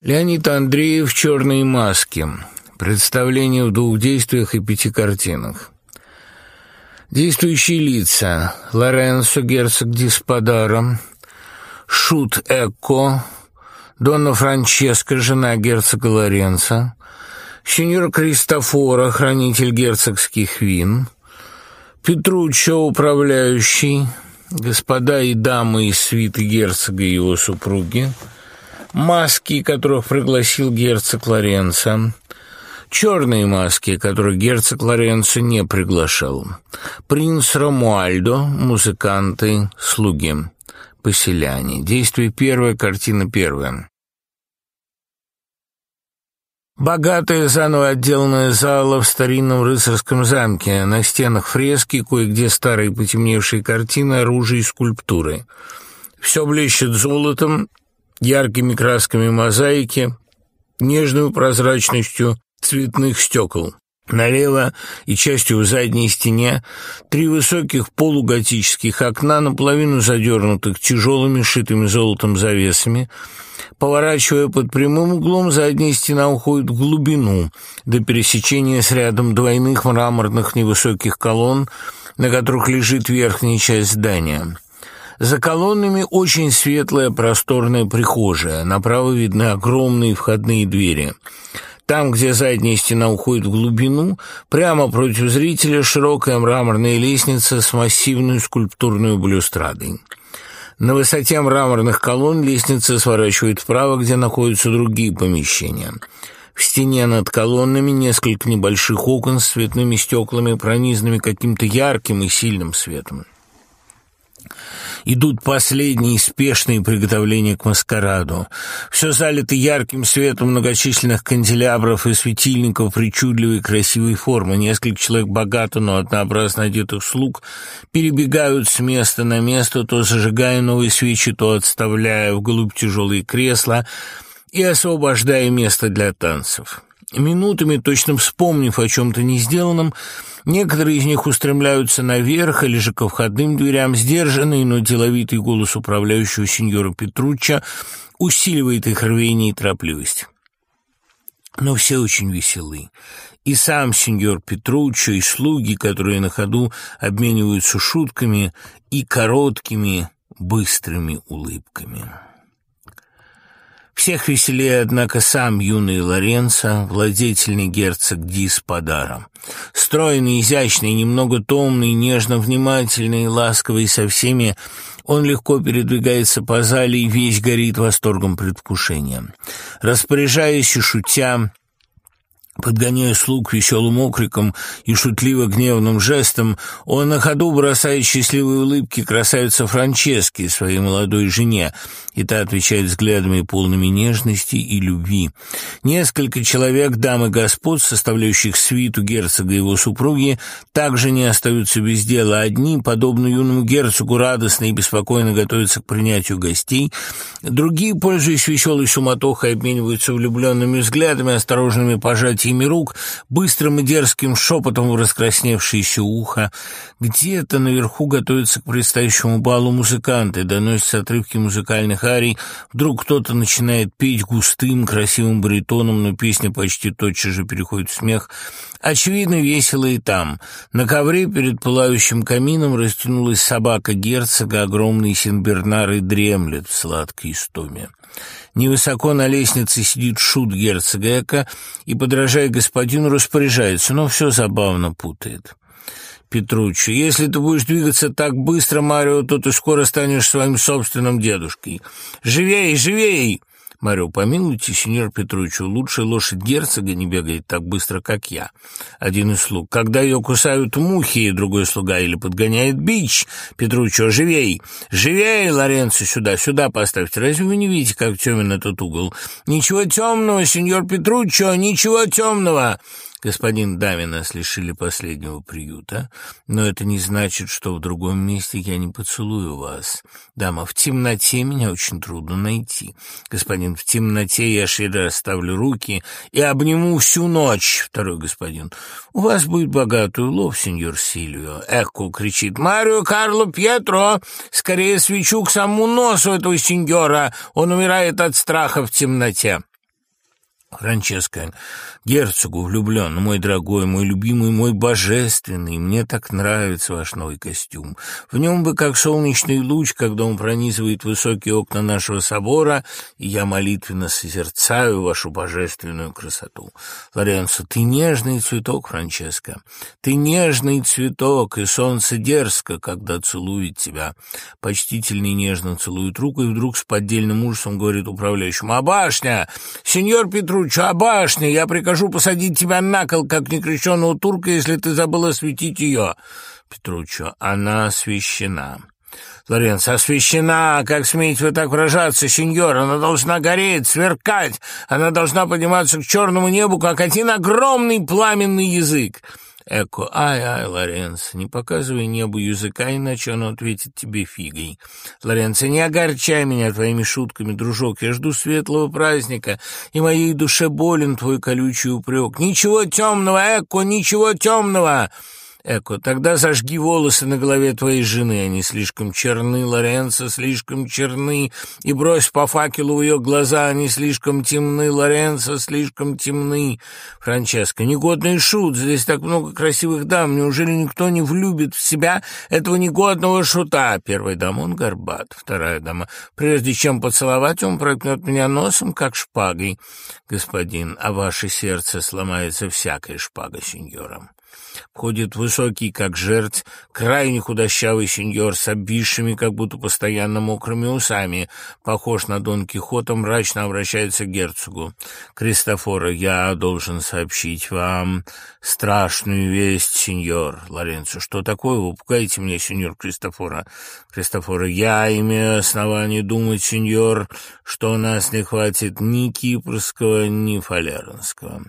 Леонид Андреев «Черные маски». Представление в двух действиях и пяти картинах. Действующие лица. Лоренцо, герцог Дисподаро, Шут Экко, Донна Франческа, жена герцога Лоренцо, сеньор Кристофора, хранитель герцогских вин, Петруччо, управляющий, господа и дамы из свиты герцога и его супруги, маски, которых пригласил герцог Лоренцо, черные маски, которых герцог Лоренцо не приглашал, принц Ромуальдо, музыканты, слуги, поселяне. Действие первое, картина первая. Богатая заново отделанная зала в старинном рыцарском замке. На стенах фрески, кое-где старые потемневшие картины, оружие и скульптуры. Все блещет золотом, яркими красками мозаики, нежной прозрачностью цветных стекол. Налево и частью в задней стене три высоких полуготических окна, наполовину задернутых тяжелыми, шитыми золотом завесами. Поворачивая под прямым углом, задняя стена уходит в глубину, до пересечения с рядом двойных мраморных невысоких колонн, на которых лежит верхняя часть здания. За колоннами очень светлая просторная прихожая, направо видны огромные входные двери. Там, где задняя стена уходит в глубину, прямо против зрителя широкая мраморная лестница с массивной скульптурной балюстрадой. На высоте мраморных колонн лестница сворачивает вправо, где находятся другие помещения. В стене над колоннами несколько небольших окон с цветными стеклами, пронизанными каким-то ярким и сильным светом идут последние спешные приготовления к маскараду. Все залито ярким светом многочисленных канделябров и светильников причудливой красивой формы. Несколько человек богато, но однообразно одетых слуг перебегают с места на место, то зажигая новые свечи, то отставляя вглубь тяжелые кресла и освобождая место для танцев. Минутами, точно вспомнив о чем-то не сделанном, некоторые из них устремляются наверх или же ко входным дверям. Сдержанный, но деловитый голос управляющего сеньора Петручча усиливает их рвение и торопливость. Но все очень веселы. И сам сеньор Петруччо, и слуги, которые на ходу обмениваются шутками и короткими, быстрыми улыбками. Всех веселее, однако, сам юный Лоренцо, владетельный герцог Ди с подаром. Стройный, изящный, немного томный, нежно внимательный, ласковый со всеми, он легко передвигается по зале и весь горит восторгом предвкушения. Распоряжаясь и шутя, Подгоняя слуг веселым окриком и шутливо-гневным жестом, он на ходу бросает счастливые улыбки красавице Франческе, своей молодой жене, и та отвечает взглядами полными нежности и любви. Несколько человек, дам и господ, составляющих свиту герцога и его супруги, также не остаются без дела. Одни, подобно юному герцогу, радостно и беспокойно готовятся к принятию гостей, другие, пользуясь веселой суматохой, обмениваются влюбленными взглядами, осторожными пожатиями пожатиями рук, быстрым и дерзким шепотом в раскрасневшееся ухо. Где-то наверху готовятся к предстоящему балу музыканты, доносятся отрывки музыкальных арий. Вдруг кто-то начинает петь густым, красивым баритоном, но песня почти тотчас же переходит в смех. Очевидно, весело и там. На ковре перед пылающим камином растянулась собака герцога, огромный сенбернар и дремлет в сладкой истоме. Невысоко на лестнице сидит шут герцога Эка и, подражая господину, распоряжается, но все забавно путает. Петруччо, если ты будешь двигаться так быстро, Марио, то ты скоро станешь своим собственным дедушкой. Живей, живей! Марио, помилуйте, сеньор Петруччо, лучшая лошадь герцога не бегает так быстро, как я. Один из слуг. Когда ее кусают мухи, другой слуга или подгоняет бич. Петруччо, живей! Живей, Лоренцо, сюда, сюда поставьте. Разве вы не видите, как темен этот угол? Ничего темного, сеньор Петруччо, ничего темного! Господин Дами нас лишили последнего приюта, но это не значит, что в другом месте я не поцелую вас. Дама, в темноте меня очень трудно найти. Господин, в темноте я шире расставлю руки и обниму всю ночь. Второй господин, у вас будет богатый улов, сеньор Сильвио. Эко кричит, Марио Карло Пьетро, скорее свечу к самому носу этого сеньора, он умирает от страха в темноте. Франческо, герцогу влюблен, мой дорогой, мой любимый, мой божественный, мне так нравится ваш новый костюм. В нем бы как солнечный луч, когда он пронизывает высокие окна нашего собора, и я молитвенно созерцаю вашу божественную красоту. Лоренцо, ты нежный цветок, Франческо, ты нежный цветок, и солнце дерзко, когда целует тебя. Почтительно и нежно целует руку, и вдруг с поддельным ужасом говорит управляющему, «А башня! Сеньор Петру Петруччо, а башня? Я прикажу посадить тебя на кол, как некрещенного турка, если ты забыл осветить ее. Петруччо, она освящена. Лоренц, освящена, как смеете вы так выражаться, сеньор, она должна гореть, сверкать, она должна подниматься к черному небу, как один огромный пламенный язык. Эко, ай-ай, Лоренцо, не показывай небу языка, иначе оно ответит тебе фигой. Лоренцо, не огорчай меня твоими шутками, дружок, я жду светлого праздника, и моей душе болен твой колючий упрек. Ничего темного, Эко, ничего темного!» Эко, тогда зажги волосы на голове твоей жены, они слишком черны, Лоренцо, слишком черны, и брось по факелу ее глаза, они слишком темны, Лоренцо, слишком темны. Франческо, негодный шут, здесь так много красивых дам, неужели никто не влюбит в себя этого негодного шута? Первая дама, он горбат, вторая дама, прежде чем поцеловать, он проткнет меня носом, как шпагой. Господин, а ваше сердце сломается всякой шпагой, сеньором. Входит высокий, как жерть, крайне худощавый сеньор с обвисшими, как будто постоянно мокрыми усами. Похож на Дон Кихота, мрачно обращается к герцогу. «Кристофора, я должен сообщить вам страшную весть, сеньор Лоренцо. Что такое? Вы пугаете меня, сеньор Кристофора?» «Кристофора, я имею основание думать, сеньор, что у нас не хватит ни кипрского, ни фалернского».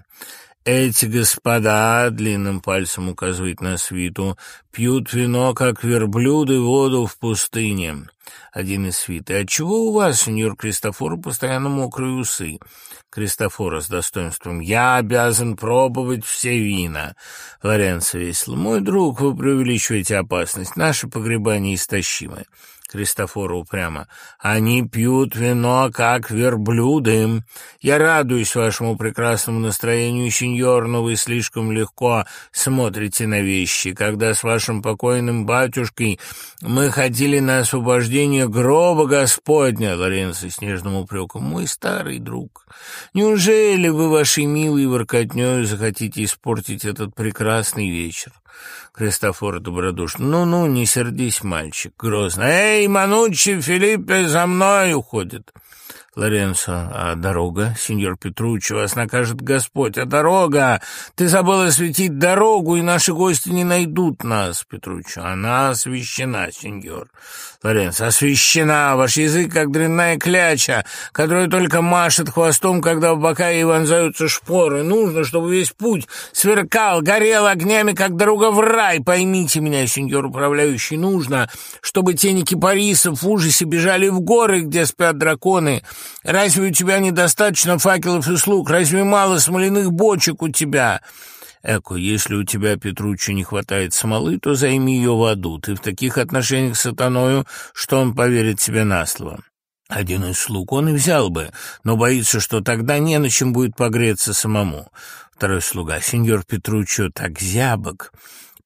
Эти господа, длинным пальцем указывает на свиту, пьют вино, как верблюды, воду в пустыне. Один из свиты. Отчего у вас, сеньор Кристофор, постоянно мокрые усы? Кристофора с достоинством. Я обязан пробовать все вина. Лоренцо весело. Мой друг, вы преувеличиваете опасность. Наше погребание истощимое. Кристофора упрямо. «Они пьют вино, как верблюды. Я радуюсь вашему прекрасному настроению, сеньор, но вы слишком легко смотрите на вещи. Когда с вашим покойным батюшкой мы ходили на освобождение гроба Господня, Лоренцо с нежным упреком, мой старый друг, неужели вы вашей милой воркотнёю захотите испортить этот прекрасный вечер?» Христофор добродушно. «Ну-ну, не сердись, мальчик!» Грозно. «Эй, Мануччи, Филиппе, за мной уходит!» Лоренцо, а дорога? Сеньор Петруччо, вас накажет Господь. А дорога? Ты забыл осветить дорогу, и наши гости не найдут нас, Петруччо. Она освящена, сеньор. Лоренцо, освящена. Ваш язык, как дрянная кляча, которая только машет хвостом, когда в бока ей вонзаются шпоры. Нужно, чтобы весь путь сверкал, горел огнями, как дорога в рай. Поймите меня, сеньор управляющий, нужно, чтобы тени кипарисов в ужасе бежали в горы, где спят драконы, Разве у тебя недостаточно факелов и слуг? Разве мало смоляных бочек у тебя?» Эко, если у тебя, Петруччо, не хватает смолы, то займи ее в аду. Ты в таких отношениях с сатаною, что он поверит тебе на слово. Один из слуг он и взял бы, но боится, что тогда не на чем будет погреться самому. Второй слуга, сеньор Петруччо, так зябок.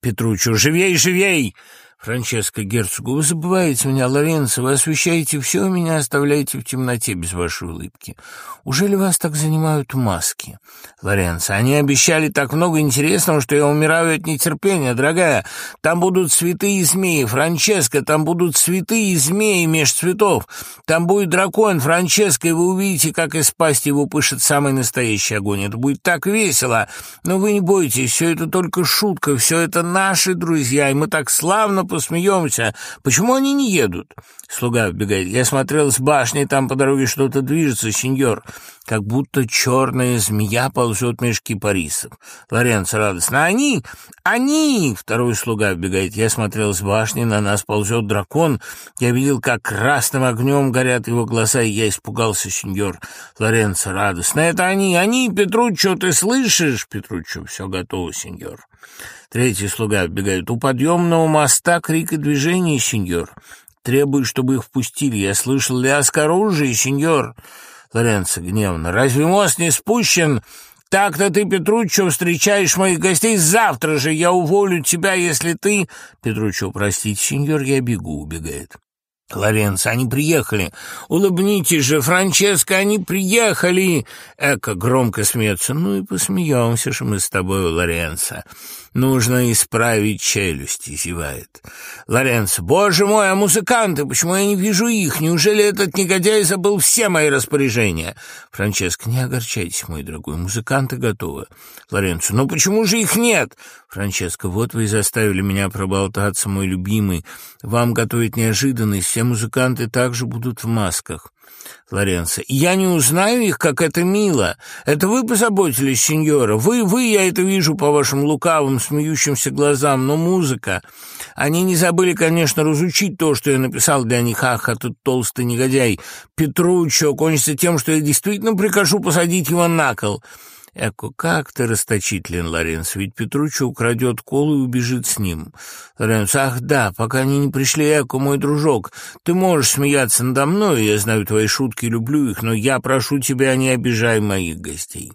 Петруччо, живей, живей! Франческо герцогу, вы забываете меня, Лоренцо, вы освещаете все, меня оставляете в темноте без вашей улыбки. Уже ли вас так занимают маски? Лоренцо, они обещали так много интересного, что я умираю от нетерпения, дорогая. Там будут цветы и змеи, Франческо, там будут цветы и змеи меж цветов. Там будет дракон, Франческо, и вы увидите, как из пасти его пышет самый настоящий огонь. Это будет так весело. Но вы не бойтесь, все это только шутка, все это наши друзья, и мы так славно посмеемся. Почему они не едут?» Слуга вбегает. «Я смотрел с башни, там по дороге что-то движется, сеньор, как будто черная змея ползет меж кипарисов». Лоренцо радостно. «Они! Они!» Второй слуга вбегает. «Я смотрел с башни, на нас ползет дракон. Я видел, как красным огнем горят его глаза, и я испугался, сеньор». Лоренцо радостно. «Это они! Они! Петруччо, ты слышишь?» Петруччо. «Все готово, сеньор». Третий слуга вбегает. «У подъемного моста крик и движение, сеньор. Требую, чтобы их впустили. Я слышал лязг оружия, сеньор». Лоренцо гневно. «Разве мост не спущен?» «Так-то ты, Петруччо, встречаешь моих гостей завтра же. Я уволю тебя, если ты...» Петруччо, простите, сеньор, я бегу, убегает. Лоренцо, они приехали. Улыбнитесь же, Франческо, они приехали. Эко громко смеется. Ну и посмеемся же мы с тобой, Лоренцо. Нужно исправить челюсти, зевает. Лоренцо, боже мой, а музыканты, почему я не вижу их? Неужели этот негодяй забыл все мои распоряжения? Франческо, не огорчайтесь, мой дорогой, музыканты готовы. Лоренцо, ну почему же их нет? Франческо, вот вы и заставили меня проболтаться, мой любимый. Вам готовить неожиданность, все музыканты также будут в масках. Лоренцо. «Я не узнаю их, как это мило. Это вы позаботились, сеньора. Вы, вы, я это вижу по вашим лукавым, смеющимся глазам, но музыка. Они не забыли, конечно, разучить то, что я написал для них. Ах, этот толстый негодяй. Петруччо кончится тем, что я действительно прикажу посадить его на кол». Эко, как ты расточителен, Лоренс, ведь Петруччо украдет колу и убежит с ним. Лоренс, ах да, пока они не пришли, Эко, мой дружок, ты можешь смеяться надо мной, я знаю твои шутки, люблю их, но я прошу тебя, не обижай моих гостей.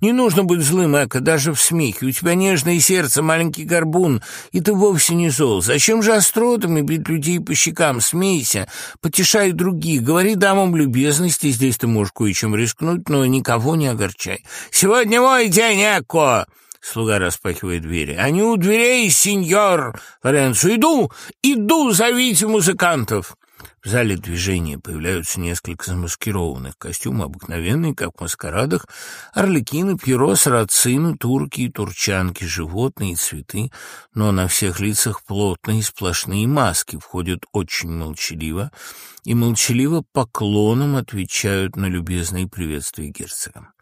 Не нужно быть злым, Эко, даже в смехе, у тебя нежное сердце, маленький горбун, и ты вовсе не зол. Зачем же остротами бить людей по щекам? Смейся, потешай других, говори дамам любезности, здесь ты можешь кое-чем рискнуть, но никого не огорчай. Сегодня Сегодня мой день, Эко!» Слуга распахивает двери. «Они у дверей, сеньор Лоренцо! Иду! Иду! Зовите музыкантов!» В зале движения появляются несколько замаскированных. Костюмы обыкновенные, как в маскарадах. Орликины, пьеро, сарацины, турки и турчанки, животные и цветы. Но на всех лицах плотные сплошные маски. Входят очень молчаливо. И молчаливо поклоном отвечают на любезные приветствия герцога.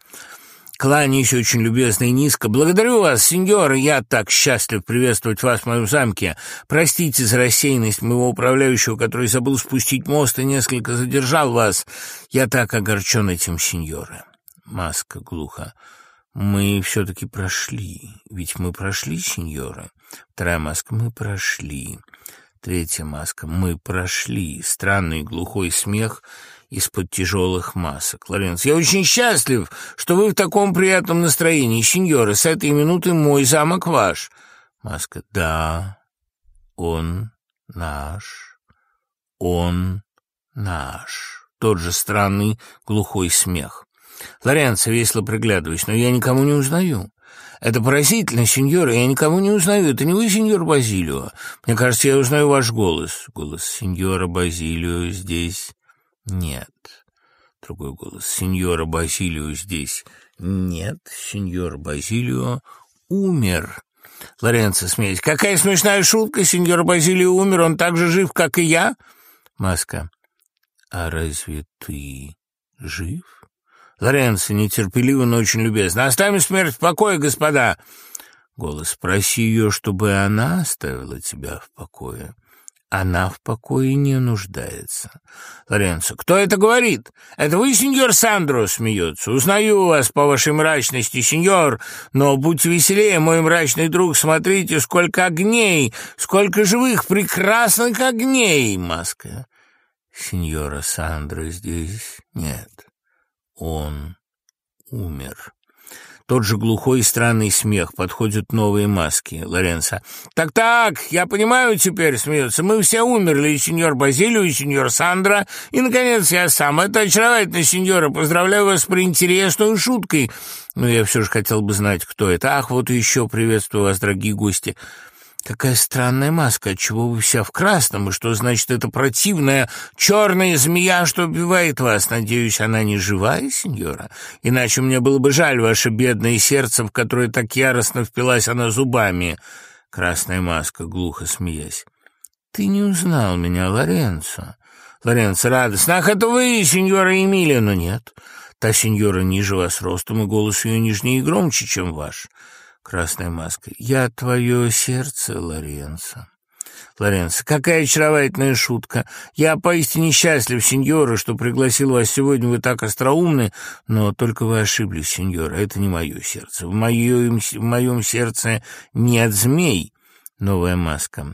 Кланяюсь очень любезно и низко. Благодарю вас, сеньоры, я так счастлив приветствовать вас в моем замке. Простите за рассеянность моего управляющего, который забыл спустить мост и несколько задержал вас. Я так огорчен этим, сеньоры. Маска глухо. Мы все-таки прошли. Ведь мы прошли, сеньоры. Вторая маска. Мы прошли. Третья маска. Мы прошли. Странный глухой смех — из-под тяжелых масок. Лоренц, я очень счастлив, что вы в таком приятном настроении, сеньоры. С этой минуты мой замок ваш. Маска, да, он наш, он наш. Тот же странный глухой смех. Лоренцо весело приглядываясь, но я никому не узнаю. Это поразительно, сеньора, я никому не узнаю. Это не вы, сеньор Базилио. Мне кажется, я узнаю ваш голос. Голос сеньора Базилио здесь «Нет». Другой голос. «Сеньора Базилио здесь». «Нет, сеньор Базилио умер». Лоренцо, смеясь. «Какая смешная шутка! Сеньор Базилио умер, он так же жив, как и я!» Маска. «А разве ты жив?» Лоренцо, нетерпеливо, но очень любезно. «Оставим смерть в покое, господа!» Голос. «Спроси ее, чтобы она оставила тебя в покое». Она в покое не нуждается. Лоренцо. Кто это говорит? Это вы, сеньор Сандро, смеется. Узнаю вас по вашей мрачности, сеньор, но будьте веселее, мой мрачный друг. Смотрите, сколько огней, сколько живых, прекрасных огней. Маска. Сеньора Сандро здесь нет. Он умер. Тот же глухой и странный смех. Подходят новые маски. Лоренцо. «Так-так, я понимаю теперь», — смеется. «Мы все умерли, и сеньор Базилио, и сеньор Сандра, и, наконец, я сам. Это очаровательно, сеньора. Поздравляю вас с приинтересной шуткой. Но я все же хотел бы знать, кто это. Ах, вот еще приветствую вас, дорогие гости. Какая странная маска, отчего вы вся в красном, и что значит эта противная черная змея, что убивает вас? Надеюсь, она не живая, сеньора? Иначе мне было бы жаль ваше бедное сердце, в которое так яростно впилась она зубами. Красная маска, глухо смеясь. Ты не узнал меня, Лоренцо. Лоренцо радостно. Ах, это вы, сеньора Эмилия, но нет. Та сеньора ниже вас ростом, и голос ее нежнее и громче, чем ваш. Красная маска. «Я твое сердце, Лоренцо». Лоренцо, какая очаровательная шутка. Я поистине счастлив, сеньора, что пригласил вас сегодня. Вы так остроумны, но только вы ошиблись, сеньора. Это не мое сердце. В моем, в моем сердце нет змей. Новая маска.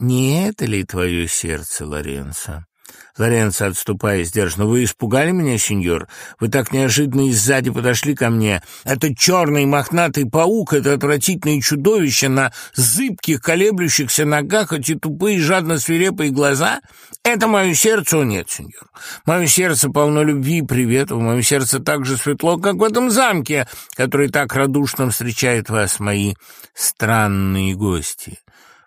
Не это ли твое сердце, Лоренцо? Лоренцо, отступая сдержанно, «Вы испугали меня, сеньор? Вы так неожиданно и сзади подошли ко мне. Этот черный мохнатый паук, это отвратительное чудовище на зыбких, колеблющихся ногах, эти тупые, жадно свирепые глаза — это мое сердце? О, нет, сеньор. Мое сердце полно любви и приветов. Мое сердце так же светло, как в этом замке, который так радушно встречает вас, мои странные гости».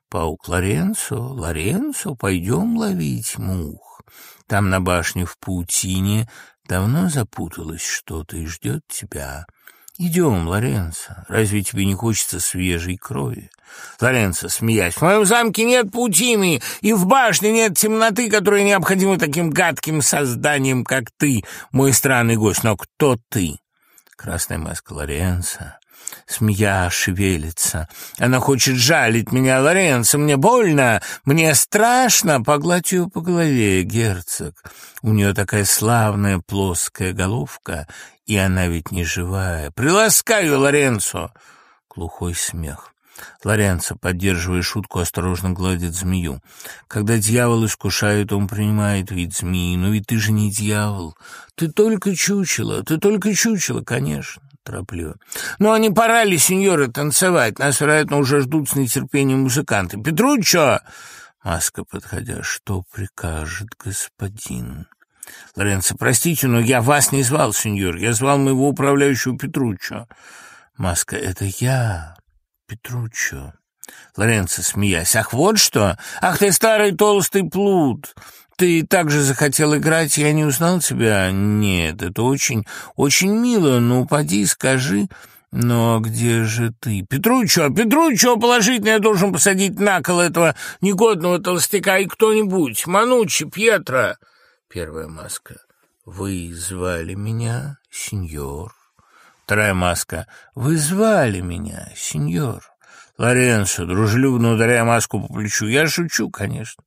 «Паук Лоренцо, Лоренцо, пойдем ловить мух». Там на башне в паутине давно запуталось что-то и ждет тебя. Идем, Лоренцо, разве тебе не хочется свежей крови? Лоренцо, смеясь, в моем замке нет паутины, и в башне нет темноты, которая необходима таким гадким созданием, как ты, мой странный гость. Но кто ты? Красная маска Лоренцо Змея шевелится. Она хочет жалить меня, Лоренцо. Мне больно, мне страшно. Погладь ее по голове, герцог. У нее такая славная плоская головка, и она ведь не живая. Приласкаю, Лоренцо. Глухой смех. Лоренцо, поддерживая шутку, осторожно гладит змею. Когда дьявол искушает, он принимает вид змеи. Но ведь ты же не дьявол. Ты только чучело, ты только чучело, конечно торопливо. «Ну, а не пора ли, сеньоры, танцевать? Нас, вероятно, уже ждут с нетерпением музыканты. Петруччо!» Маска, подходя, «Что прикажет господин?» «Лоренцо, простите, но я вас не звал, сеньор. Я звал моего управляющего Петруччо». Маска, «Это я, Петруччо». Лоренцо, смеясь, «Ах, вот что! Ах ты, старый толстый плут! Ты также захотел играть, я не узнал тебя. Нет, это очень, очень мило. Ну, поди, скажи. Но где же ты? Петручо, Петручо, положительно я должен посадить на кол этого негодного толстяка и кто-нибудь. Манучи, Пьетро. Первая маска. Вы звали меня, сеньор. Вторая маска. Вы звали меня, сеньор. Лоренцо, дружелюбно ударяя маску по плечу. Я шучу, конечно.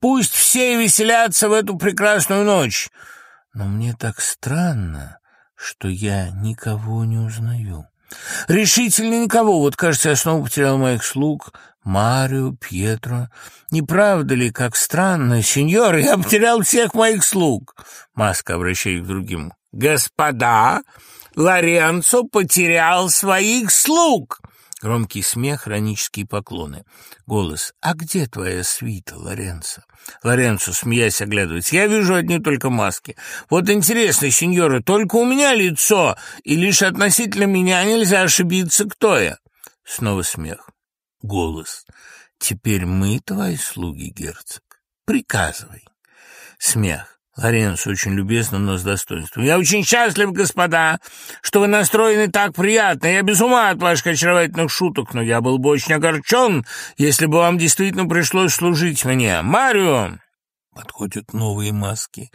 Пусть все веселятся в эту прекрасную ночь. Но мне так странно, что я никого не узнаю. Решительно никого. Вот, кажется, я снова потерял моих слуг. Марио, Пьетро. Не правда ли, как странно, сеньор, я потерял всех моих слуг? Маска, обращаясь к другим. Господа, Лоренцо потерял своих слуг. Громкий смех, хронические поклоны. Голос. «А где твоя свита, Лоренцо?» Лоренцо, смеясь, оглядывается. «Я вижу одни только маски. Вот интересно, сеньоры, только у меня лицо, и лишь относительно меня нельзя ошибиться, кто я». Снова смех. Голос. «Теперь мы твои слуги, герцог. Приказывай». Смех. Лоренцо очень любезно, но с достоинством. «Я очень счастлив, господа, что вы настроены так приятно. Я без ума от ваших очаровательных шуток, но я был бы очень огорчен, если бы вам действительно пришлось служить мне. Марио!» Подходят новые маски.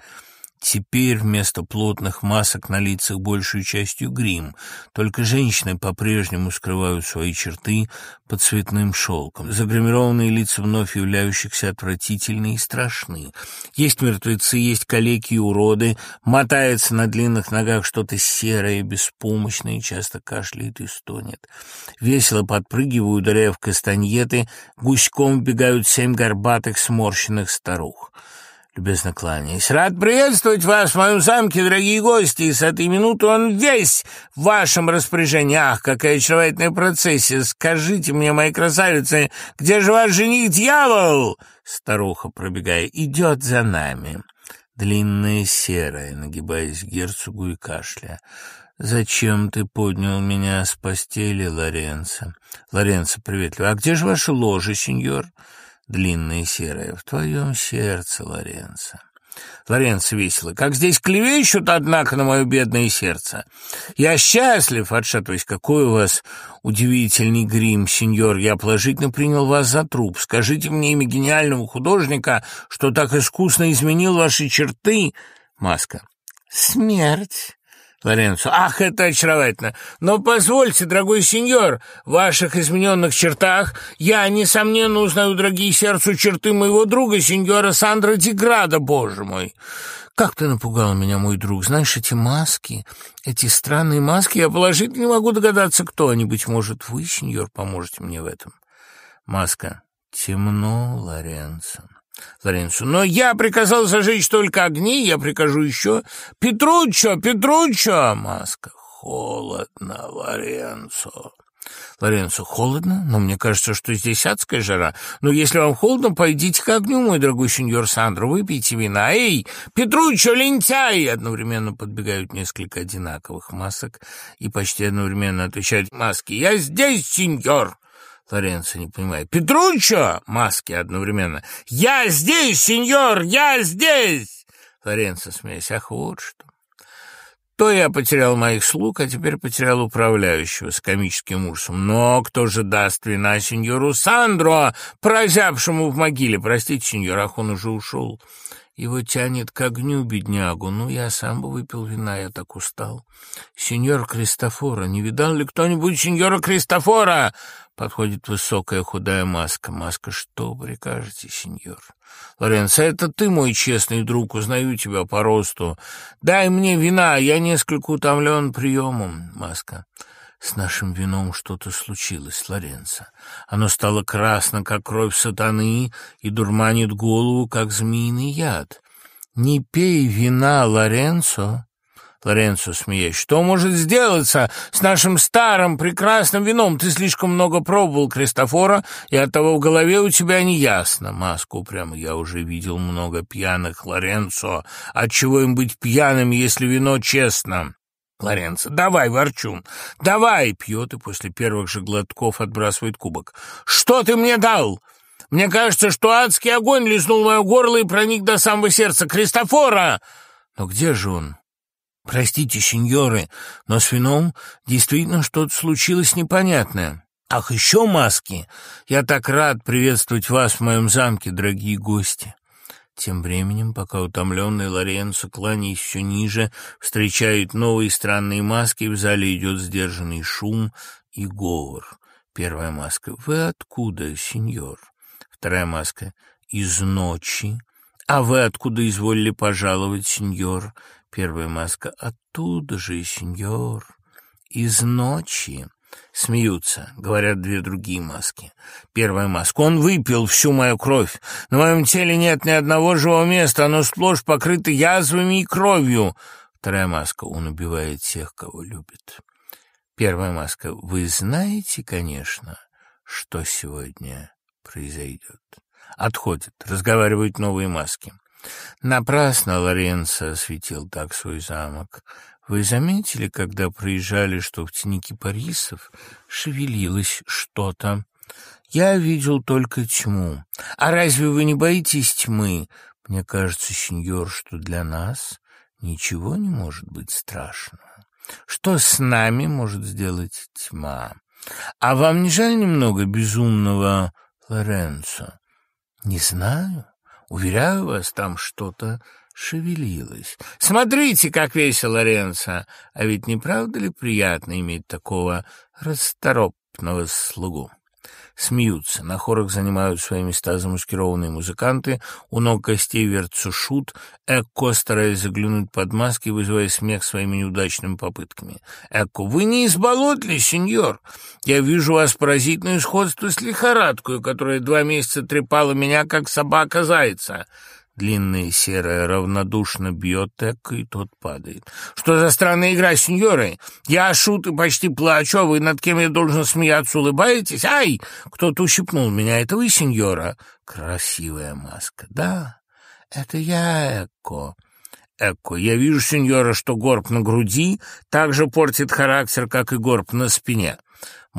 Теперь вместо плотных масок на лицах большей частью грим, только женщины по-прежнему скрывают свои черты под цветным шелком. Загримированные лица вновь являющихся отвратительны и страшны. Есть мертвецы, есть калеки и уроды, мотается на длинных ногах что-то серое, беспомощное, часто кашляет и стонет. Весело подпрыгивая, ударяя в кастаньеты, гуськом бегают семь горбатых сморщенных старух любезно кланяясь. «Рад приветствовать вас в моем замке, дорогие гости, и с этой минуты он весь в вашем распоряжении. Ах, какая очаровательная процессия! Скажите мне, мои красавицы, где же ваш жених дьявол?» Старуха, пробегая, идет за нами. Длинная серая, нагибаясь к герцогу и кашля. «Зачем ты поднял меня с постели, Лоренцо?» «Лоренцо, приветливо. А где же ваше ложе, сеньор?» Длинное серое, в твоем сердце, Лоренцо. Лоренцо весело. «Как здесь клевещут, однако, на мое бедное сердце! Я счастлив, отшатываясь, какой у вас удивительный грим, сеньор! Я положительно принял вас за труп. Скажите мне имя гениального художника, что так искусно изменил ваши черты!» Маска. «Смерть!» Лоренцо. «Ах, это очаровательно! Но позвольте, дорогой сеньор, в ваших измененных чертах я, несомненно, узнаю, дорогие сердцу, черты моего друга, сеньора Сандра Деграда, боже мой!» «Как ты напугал меня, мой друг! Знаешь, эти маски, эти странные маски, я положительно не могу догадаться, кто они. Быть может, вы, сеньор, поможете мне в этом?» Маска. «Темно, Лоренцо. Лоренцо. «Но я приказал зажечь только огни, я прикажу еще. Петруччо, Петруччо!» Маска. «Холодно, Лоренцо». Лоренцо, холодно, но мне кажется, что здесь адская жара. Но если вам холодно, пойдите к огню, мой дорогой сеньор Сандро, выпейте вина. Эй, Петруччо, лентяй! Одновременно подбегают несколько одинаковых масок и почти одновременно отвечают маски. Я здесь, сеньор! Лоренцо не понимает. «Петруччо!» — маски одновременно. «Я здесь, сеньор! Я здесь!» Лоренцо, смеясь, ах, вот что. То я потерял моих слуг, а теперь потерял управляющего с комическим ужасом. Но кто же даст вина сеньору Сандро, прозябшему в могиле? Простите, сеньор, ах, он уже ушел. Его тянет к огню, беднягу. Ну, я сам бы выпил вина, я так устал. Сеньор Кристофора, не видал ли кто-нибудь сеньора Кристофора? Подходит высокая худая маска. Маска, что прикажете, сеньор? Лоренцо, это ты, мой честный друг, узнаю тебя по росту. Дай мне вина, я несколько утомлен приемом. Маска. С нашим вином что-то случилось, Лоренцо. Оно стало красно, как кровь сатаны, и дурманит голову, как змеиный яд. Не пей вина, Лоренцо. Лоренцо, смеясь, что может сделаться с нашим старым прекрасным вином? Ты слишком много пробовал Кристофора, и оттого в голове у тебя не ясно. Маску прямо я уже видел много пьяных, Лоренцо. Отчего им быть пьяным, если вино честно? Лоренцо, давай, ворчун, давай, пьет и после первых же глотков отбрасывает кубок. Что ты мне дал? Мне кажется, что адский огонь лизнул мое горло и проник до самого сердца Кристофора. Но где же он? Простите, сеньоры, но с вином действительно что-то случилось непонятное. Ах, еще маски! Я так рад приветствовать вас в моем замке, дорогие гости. Тем временем, пока утомленный Лоренцо, кланяясь все ниже, встречает новые странные маски, в зале идет сдержанный шум и говор. Первая маска. «Вы откуда, сеньор?» Вторая маска. «Из ночи». «А вы откуда изволили пожаловать, сеньор?» Первая маска. Оттуда же, сеньор, из ночи. Смеются, говорят две другие маски. Первая маска. Он выпил всю мою кровь. На моем теле нет ни одного живого места, оно сплошь покрыто язвами и кровью. Вторая маска. Он убивает тех, кого любит. Первая маска. Вы знаете, конечно, что сегодня произойдет. Отходят, разговаривают новые маски. Напрасно Лоренцо осветил так свой замок. Вы заметили, когда проезжали, что в тени кипарисов шевелилось что-то? Я видел только тьму. А разве вы не боитесь тьмы? Мне кажется, сеньор, что для нас ничего не может быть страшного. Что с нами может сделать тьма? А вам не жаль немного безумного Лоренцо? Не знаю. Уверяю вас, там что-то шевелилось. Смотрите, как весело, Лоренцо! А ведь не правда ли приятно иметь такого расторопного слугу? Смеются, на хорах занимают свои места замаскированные музыканты, у ног гостей вертся шут, Экко, стараясь заглянуть под маски, вызывая смех своими неудачными попытками. «Экко, вы не из болот ли, сеньор? Я вижу у вас поразительное сходство с лихорадкой, которая два месяца трепала меня, как собака зайца». Длинная серая равнодушно бьет Экко, и тот падает. «Что за странная игра, сеньоры? Я шут и почти плачу, а вы над кем я должен смеяться, улыбаетесь? Ай! Кто-то ущипнул меня. Это вы, сеньора?» Красивая маска. «Да, это я, Экко». Экко, я вижу, сеньора, что горб на груди так же портит характер, как и горб на спине.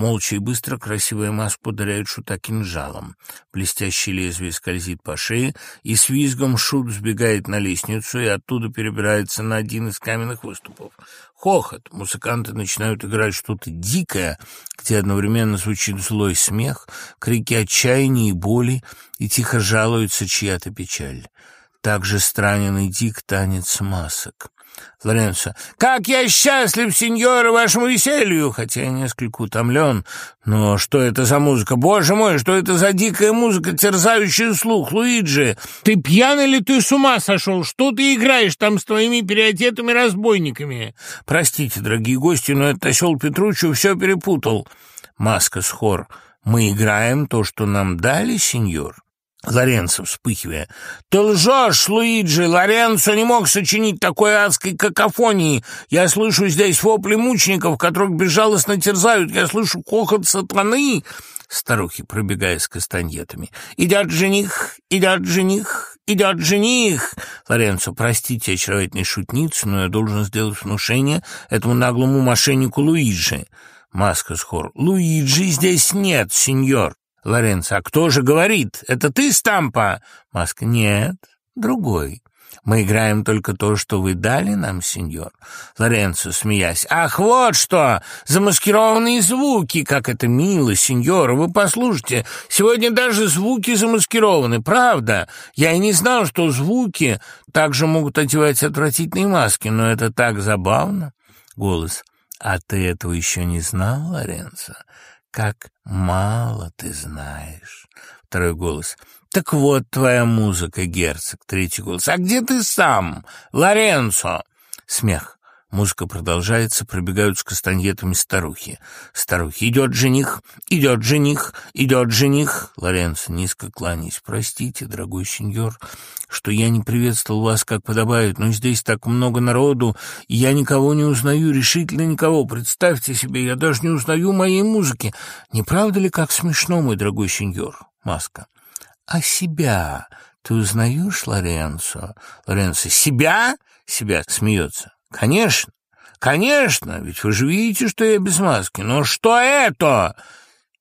Молча и быстро красивая маска ударяет шута кинжалом. Блестящее лезвие скользит по шее, и с визгом шут сбегает на лестницу и оттуда перебирается на один из каменных выступов. Хохот. Музыканты начинают играть что-то дикое, где одновременно звучит злой смех, крики отчаяния и боли, и тихо жалуется чья-то печаль. Также странен и дик танец масок. Лоренцо. «Как я счастлив, сеньоры, вашему веселью!» Хотя я несколько утомлен. Но что это за музыка? Боже мой, что это за дикая музыка, терзающая слух, Луиджи? Ты пьян или ты с ума сошел? Что ты играешь там с твоими переодетыми разбойниками? Простите, дорогие гости, но этот осел Петруччо все перепутал. Маска с хор. Мы играем то, что нам дали, сеньор. Лоренцо, вспыхивая. «Ты лжешь, Луиджи! Лоренцо не мог сочинить такой адской какофонии! Я слышу здесь вопли мучеников, которых безжалостно терзают! Я слышу хохот сатаны!» Старухи, пробегая с кастаньетами. «Идет жених! Идет жених! Идет жених!» Лоренцо, простите, очаровательный шутниц, но я должен сделать внушение этому наглому мошеннику Луиджи. Маска с хор. «Луиджи здесь нет, сеньор!» Лоренцо, а кто же говорит? Это ты, Стампа? Маска, нет, другой. Мы играем только то, что вы дали нам, сеньор. Лоренцо, смеясь. Ах, вот что! Замаскированные звуки! Как это мило, сеньор! Вы послушайте, сегодня даже звуки замаскированы, правда? Я и не знал, что звуки также могут одевать отвратительные маски, но это так забавно. Голос. А ты этого еще не знал, Лоренцо? Как мало ты знаешь. Второй голос. Так вот твоя музыка, герцог. Третий голос. А где ты сам, Лоренцо? Смех. Музыка продолжается, пробегают с кастаньетами старухи. Старухи. Идет жених, идет жених, идет жених. Лоренцо, низко кланясь. Простите, дорогой сеньор, что я не приветствовал вас, как подобает, но здесь так много народу, и я никого не узнаю, решительно никого. Представьте себе, я даже не узнаю моей музыки. Не правда ли, как смешно, мой дорогой сеньор? Маска. А себя ты узнаешь, Лоренцо? Лоренцо. Себя? Себя смеется. «Конечно, конечно, ведь вы же видите, что я без маски. Но что это?»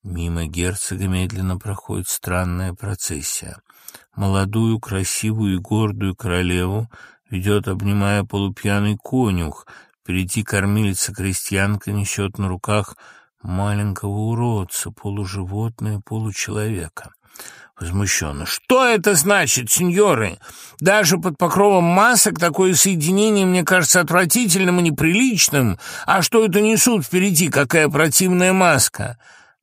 Мимо герцога медленно проходит странная процессия. Молодую, красивую и гордую королеву ведет, обнимая полупьяный конюх. Впереди кормилица-крестьянка несет на руках маленького уродца, полуживотное, получеловека возмущенно. «Что это значит, сеньоры? Даже под покровом масок такое соединение мне кажется отвратительным и неприличным. А что это несут впереди? Какая противная маска!»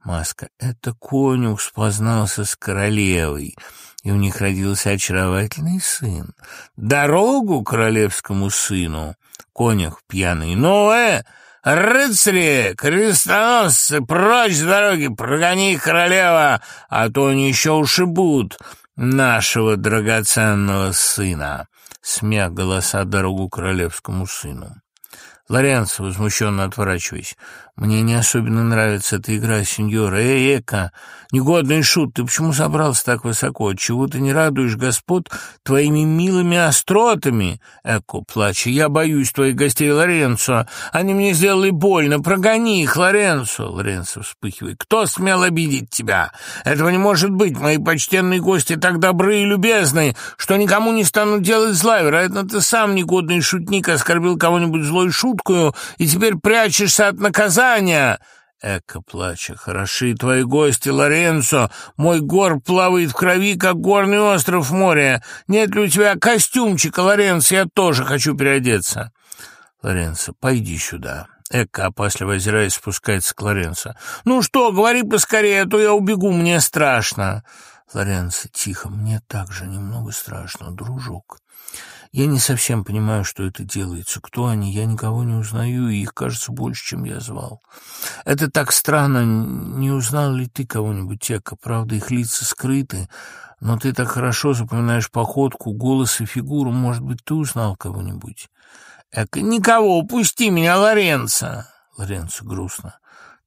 Маска. Это конюх спознался с королевой, и у них родился очаровательный сын. Дорогу королевскому сыну конюх пьяный. «Ну, э!» «Рыцари, крестоносцы, прочь с дороги, прогони их, королева, а то они еще ушибут нашего драгоценного сына!» Смех голоса дорогу королевскому сыну. Лоренцо, возмущенно отворачиваясь, «Мне не особенно нравится эта игра, сеньора. Эй, Эка, негодный шут, ты почему забрался так высоко? Чего ты не радуешь господ твоими милыми остротами?» Эко, плача, «Я боюсь твоих гостей, Лоренцо. Они мне сделали больно. Прогони их, Лоренцо!» Лоренцо вспыхивает. «Кто смел обидеть тебя? Этого не может быть. Мои почтенные гости так добры и любезны, что никому не станут делать зла. Вероятно, ты сам, негодный шутник, оскорбил кого-нибудь злой шуткою и теперь прячешься от наказания Таня!» Эко плача. «Хороши твои гости, Лоренцо. Мой гор плавает в крови, как горный остров в море. Нет ли у тебя костюмчика, Лоренцо? Я тоже хочу переодеться». «Лоренцо, пойди сюда». Эка, опасливо озираясь, спускается к Лоренцо. «Ну что, говори поскорее, а то я убегу, мне страшно». Лоренцо, тихо, мне также немного страшно, дружок. Я не совсем понимаю, что это делается, кто они, я никого не узнаю, и их, кажется, больше, чем я звал. Это так странно, не узнал ли ты кого-нибудь, Тека? Правда, их лица скрыты, но ты так хорошо запоминаешь походку, голос и фигуру, может быть, ты узнал кого-нибудь? Эка, никого, пусти меня, Лоренцо. Лоренцо грустно.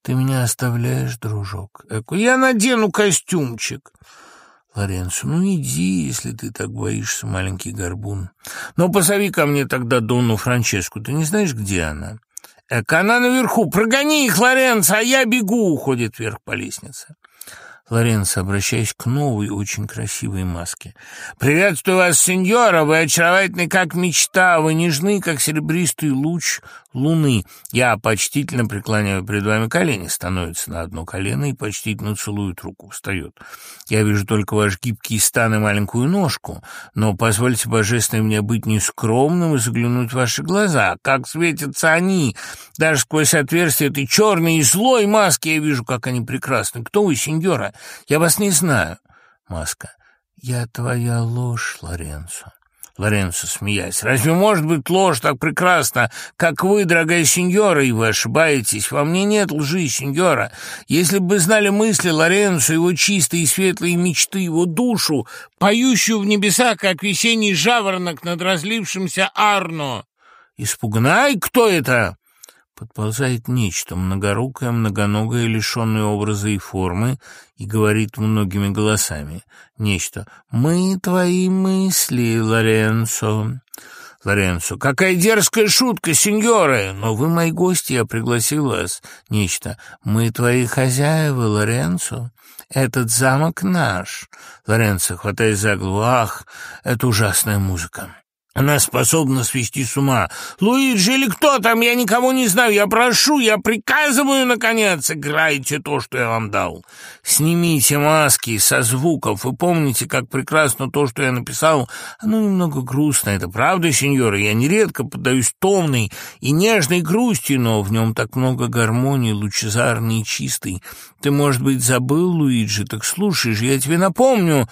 Ты меня оставляешь, дружок. Эка, я надену костюмчик. Лоренцо, ну иди, если ты так боишься, маленький горбун. Но позови ко мне тогда Донну Франческу. Ты не знаешь, где она? Эк, она наверху. Прогони их, Лоренцо, а я бегу, уходит вверх по лестнице. Лоренцо, обращаясь к новой, очень красивой маске. «Приветствую вас, сеньора! Вы очаровательны, как мечта, вы нежны, как серебристый луч луны. Я почтительно преклоняю перед вами колени, становится на одно колено и почтительно целует руку, встает. Я вижу только ваш гибкий стан и маленькую ножку, но позвольте, божественной, мне быть нескромным и заглянуть в ваши глаза. Как светятся они! Даже сквозь отверстие этой черной и злой маски я вижу, как они прекрасны. Кто вы, сеньора? Я вас не знаю. Маска. Я твоя ложь, Лоренцо. Лоренцо, смеясь. «Разве может быть ложь так прекрасна, как вы, дорогая сеньора, и вы ошибаетесь? Во мне нет лжи, сеньора. Если бы знали мысли Лоренцо, его чистые и светлые мечты, его душу, поющую в небесах, как весенний жаворонок над разлившимся Арно!» Испуганно. «Ай, кто это?» Подползает нечто, многорукое, многоногое, лишенное образа и формы, и говорит многими голосами. Нечто «Мы твои мысли, Лоренцо». Лоренцо. «Какая дерзкая шутка, сеньоры! Но вы мои гости, я пригласил вас». Нечто. «Мы твои хозяева, Лоренцо. Этот замок наш». Лоренцо, хватаясь за голову. «Ах, это ужасная музыка». Она способна свести с ума. Луиджи или кто там, я никого не знаю. Я прошу, я приказываю, наконец, играйте то, что я вам дал. Снимите маски со звуков. Вы помните, как прекрасно то, что я написал? Оно немного грустно, это правда, сеньора? Я нередко поддаюсь томной и нежной грусти, но в нем так много гармонии, лучезарной и чистой. Ты, может быть, забыл, Луиджи? Так слушай же, я тебе напомню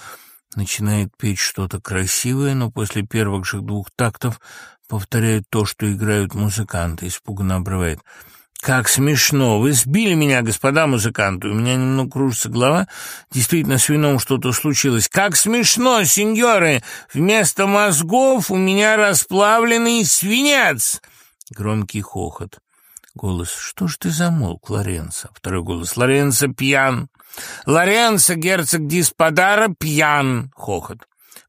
начинает петь что-то красивое, но после первых же двух тактов повторяет то, что играют музыканты, испуганно обрывает. «Как смешно! Вы сбили меня, господа музыканты! У меня немного кружится голова. Действительно, с вином что-то случилось. Как смешно, сеньоры! Вместо мозгов у меня расплавленный свинец!» Громкий хохот. Голос. «Что ж ты замолк, Лоренцо?» Второй голос. «Лоренцо пьян!» Лоренцо, герцог Дисподара, пьян!» — хохот.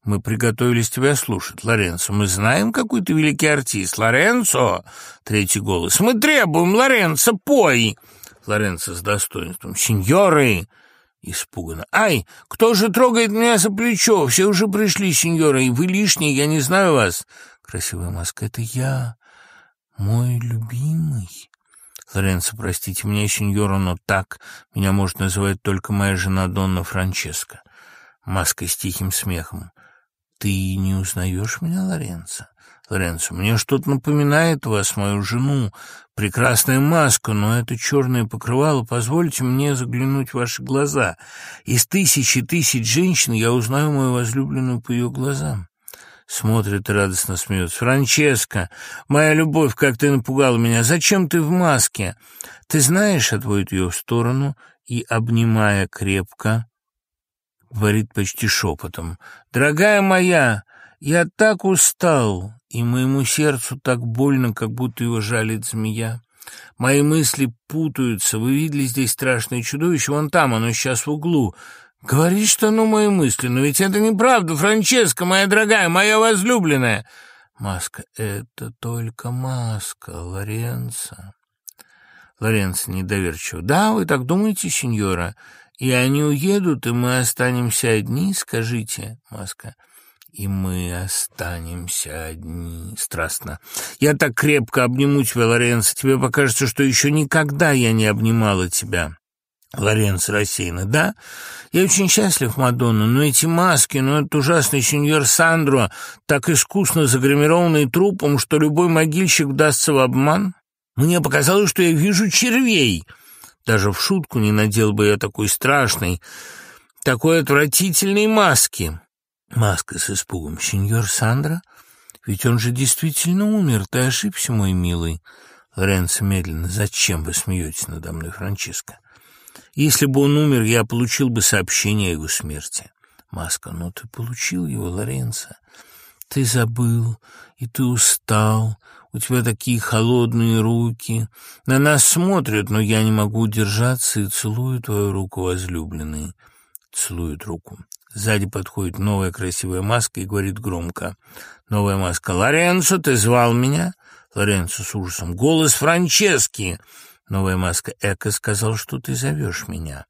«Мы приготовились тебя слушать, Лоренцо. Мы знаем, какой ты великий артист. Лоренцо!» — третий голос. «Мы требуем, Лоренцо, пой!» Лоренцо с достоинством. «Сеньоры!» Испуганно. «Ай, кто же трогает меня за плечо? Все уже пришли, сеньоры, и вы лишние, я не знаю вас». Красивая маска. «Это я, мой любимый». Лоренцо, простите меня, сеньора, но так меня может называть только моя жена Донна Франческа. Маска с тихим смехом. Ты не узнаешь меня, Лоренцо? Лоренцо, мне что-то напоминает вас, мою жену. Прекрасная маска, но это черное покрывало. Позвольте мне заглянуть в ваши глаза. Из тысячи тысяч женщин я узнаю мою возлюбленную по ее глазам. Смотрит и радостно смеется. «Франческо, моя любовь, как ты напугала меня! Зачем ты в маске?» «Ты знаешь», — отводит ее в сторону и, обнимая крепко, говорит почти шепотом. «Дорогая моя, я так устал, и моему сердцу так больно, как будто его жалит змея. Мои мысли путаются. Вы видели здесь страшное чудовище? Вон там, оно сейчас в углу. Говорит, что ну мои мысли, но ведь это неправда, Франческа, моя дорогая, моя возлюбленная. Маска — это только маска, Лоренцо. Лоренцо недоверчиво. Да, вы так думаете, сеньора? И они уедут, и мы останемся одни, скажите, Маска. И мы останемся одни. Страстно. Я так крепко обниму тебя, Лоренцо, тебе покажется, что еще никогда я не обнимала тебя. Лоренцо рассеянно. «Да, я очень счастлив, Мадонна, но эти маски, но этот ужасный сеньор Сандро, так искусно загримированный трупом, что любой могильщик вдастся в обман. Мне показалось, что я вижу червей. Даже в шутку не надел бы я такой страшной, такой отвратительной маски». Маска с испугом. «Сеньор Сандро? Ведь он же действительно умер, ты ошибся, мой милый». Лоренцо медленно. «Зачем вы смеетесь надо мной, Франческо?» Если бы он умер, я получил бы сообщение о его смерти. Маска, но ты получил его, Лоренцо. Ты забыл, и ты устал, у тебя такие холодные руки. На нас смотрят, но я не могу удержаться и целую твою руку, возлюбленный. Целует руку. Сзади подходит новая красивая маска и говорит громко. Новая маска. «Лоренцо, ты звал меня?» Лоренцо с ужасом. «Голос Франчески!» Новая маска Эко сказал, что ты зовешь меня.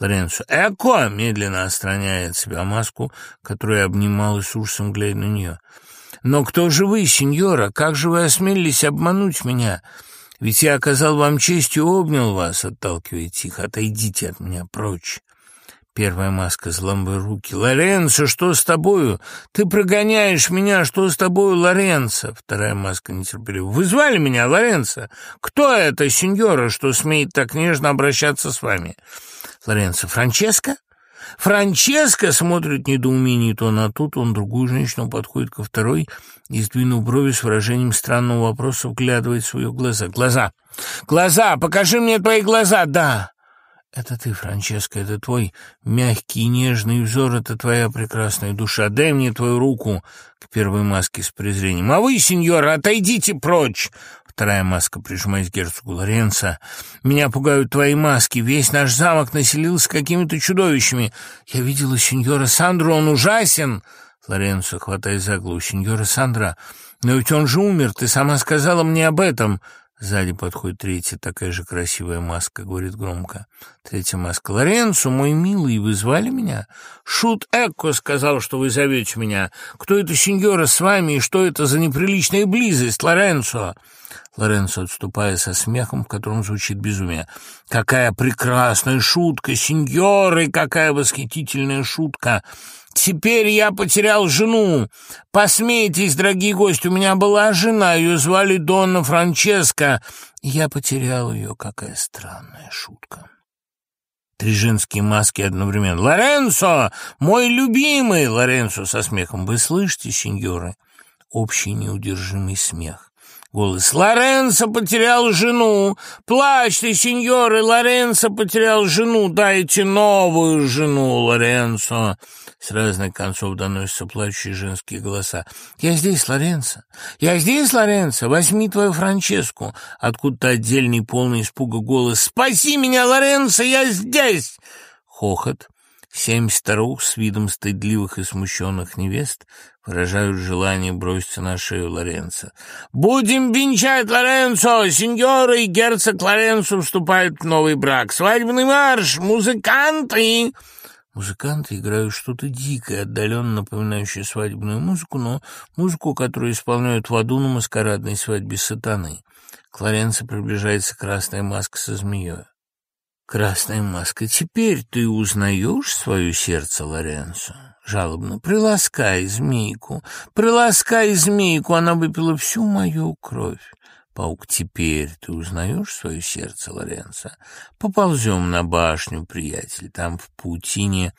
Лоренцо «Эко!» медленно отстраняет себя маску, которая обнималась с ужасом, глядя на нее. «Но кто же вы, сеньора? Как же вы осмелились обмануть меня? Ведь я оказал вам честь и обнял вас, отталкивая тихо. Отойдите от меня прочь». Первая маска взламывая руки. «Лоренцо, что с тобою? Ты прогоняешь меня, что с тобою, Лоренцо?» Вторая маска нетерпеливо. «Вы звали меня, Лоренцо? Кто это, сеньора, что смеет так нежно обращаться с вами?» Лоренцо. «Франческо? Франческа смотрит недоумение то на ту, то на другую женщину, подходит ко второй и, сдвинув брови с выражением странного вопроса, вглядывает в ее глаза. «Глаза! Глаза! Покажи мне твои глаза! Да!» «Это ты, Франческа, это твой мягкий и нежный взор, это твоя прекрасная душа. Дай мне твою руку к первой маске с презрением. А вы, сеньор, отойдите прочь!» Вторая маска, прижимаясь к герцогу Лоренцо. «Меня пугают твои маски. Весь наш замок населился какими-то чудовищами. Я видела сеньора Сандру, он ужасен!» Лоренцо, хватая за голову. «Сеньора Сандра, но ведь он же умер, ты сама сказала мне об этом!» Сзади подходит третья, такая же красивая маска, говорит громко. Третья маска. «Лоренцо, мой милый, вы звали меня?» «Шут Экко сказал, что вы зовете меня. Кто это сеньора с вами и что это за неприличная близость, Лоренцо?» Лоренцо, отступая со смехом, в котором звучит безумие. «Какая прекрасная шутка, сеньоры, какая восхитительная шутка!» Теперь я потерял жену. Посмейтесь, дорогие гости, у меня была жена, ее звали Донна Франческа. Я потерял ее. Какая странная шутка. Три женские маски одновременно. «Лоренцо! Мой любимый!» Лоренцо со смехом. «Вы слышите, сеньоры?» Общий неудержимый смех. Голос. «Лоренцо потерял жену! Плачьте, сеньоры! Лоренцо потерял жену! Дайте новую жену, Лоренцо!» С разных концов доносятся плачущие женские голоса. «Я здесь, Лоренцо! Я здесь, Лоренцо! Возьми твою Франческу!» Откуда-то отдельный полный испуга голос. «Спаси меня, Лоренцо! Я здесь!» Хохот. Семь старух с видом стыдливых и смущенных невест выражают желание броситься на шею Лоренцо. «Будем венчать Лоренцо! Сеньоры и герцог Лоренцо вступают в новый брак! Свадебный марш! Музыканты!» Музыканты играют что-то дикое, отдаленно напоминающее свадебную музыку, но музыку, которую исполняют в аду на маскарадной свадьбе сатаны. К Лоренцо приближается красная маска со змеей. Красная маска, теперь ты узнаешь свое сердце, Лоренцо? Жалобно. Приласкай змейку, приласкай змейку, она выпила всю мою кровь. Паук, теперь ты узнаешь свое сердце, Лоренцо? Поползем на башню, приятель, там в паутине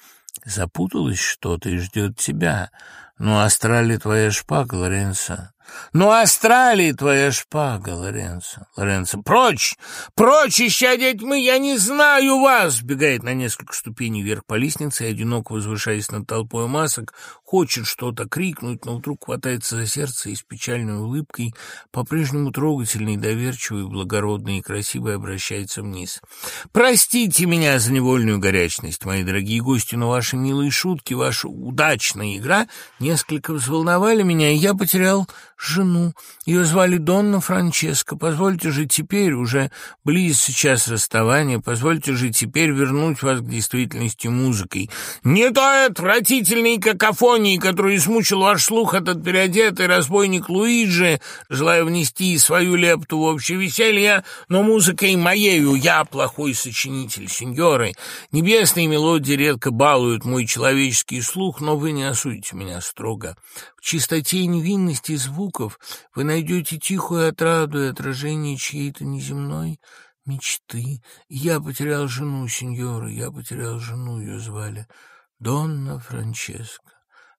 запуталось что-то и ждет тебя. Ну, астрали твоя шпага, Лоренцо. «Ну, Австралии твоя шпага, Лоренцо!» «Лоренцо, прочь! Прочь, исчадие тьмы! Я не знаю вас!» Бегает на несколько ступеней вверх по лестнице и, одиноко возвышаясь над толпой масок, хочет что-то крикнуть, но вдруг хватается за сердце и с печальной улыбкой, по-прежнему трогательной, доверчивой, благородной и красивой, обращается вниз. «Простите меня за невольную горячность, мои дорогие гости, но ваши милые шутки, ваша удачная игра несколько взволновали меня, и я потерял жену. Ее звали Донна Франческо. Позвольте же теперь, уже близится час расставания, позвольте же теперь вернуть вас к действительности музыкой. Не той отвратительной какофонии, которую смучил ваш слух этот переодетый разбойник Луиджи, желая внести свою лепту в общее веселье, но музыкой моею я плохой сочинитель, сеньоры. Небесные мелодии редко балуют мой человеческий слух, но вы не осудите меня строго. В чистоте и невинности звуков вы найдете тихую отраду и отражение чьей-то неземной мечты. Я потерял жену, сеньора, я потерял жену, ее звали Донна Франческа.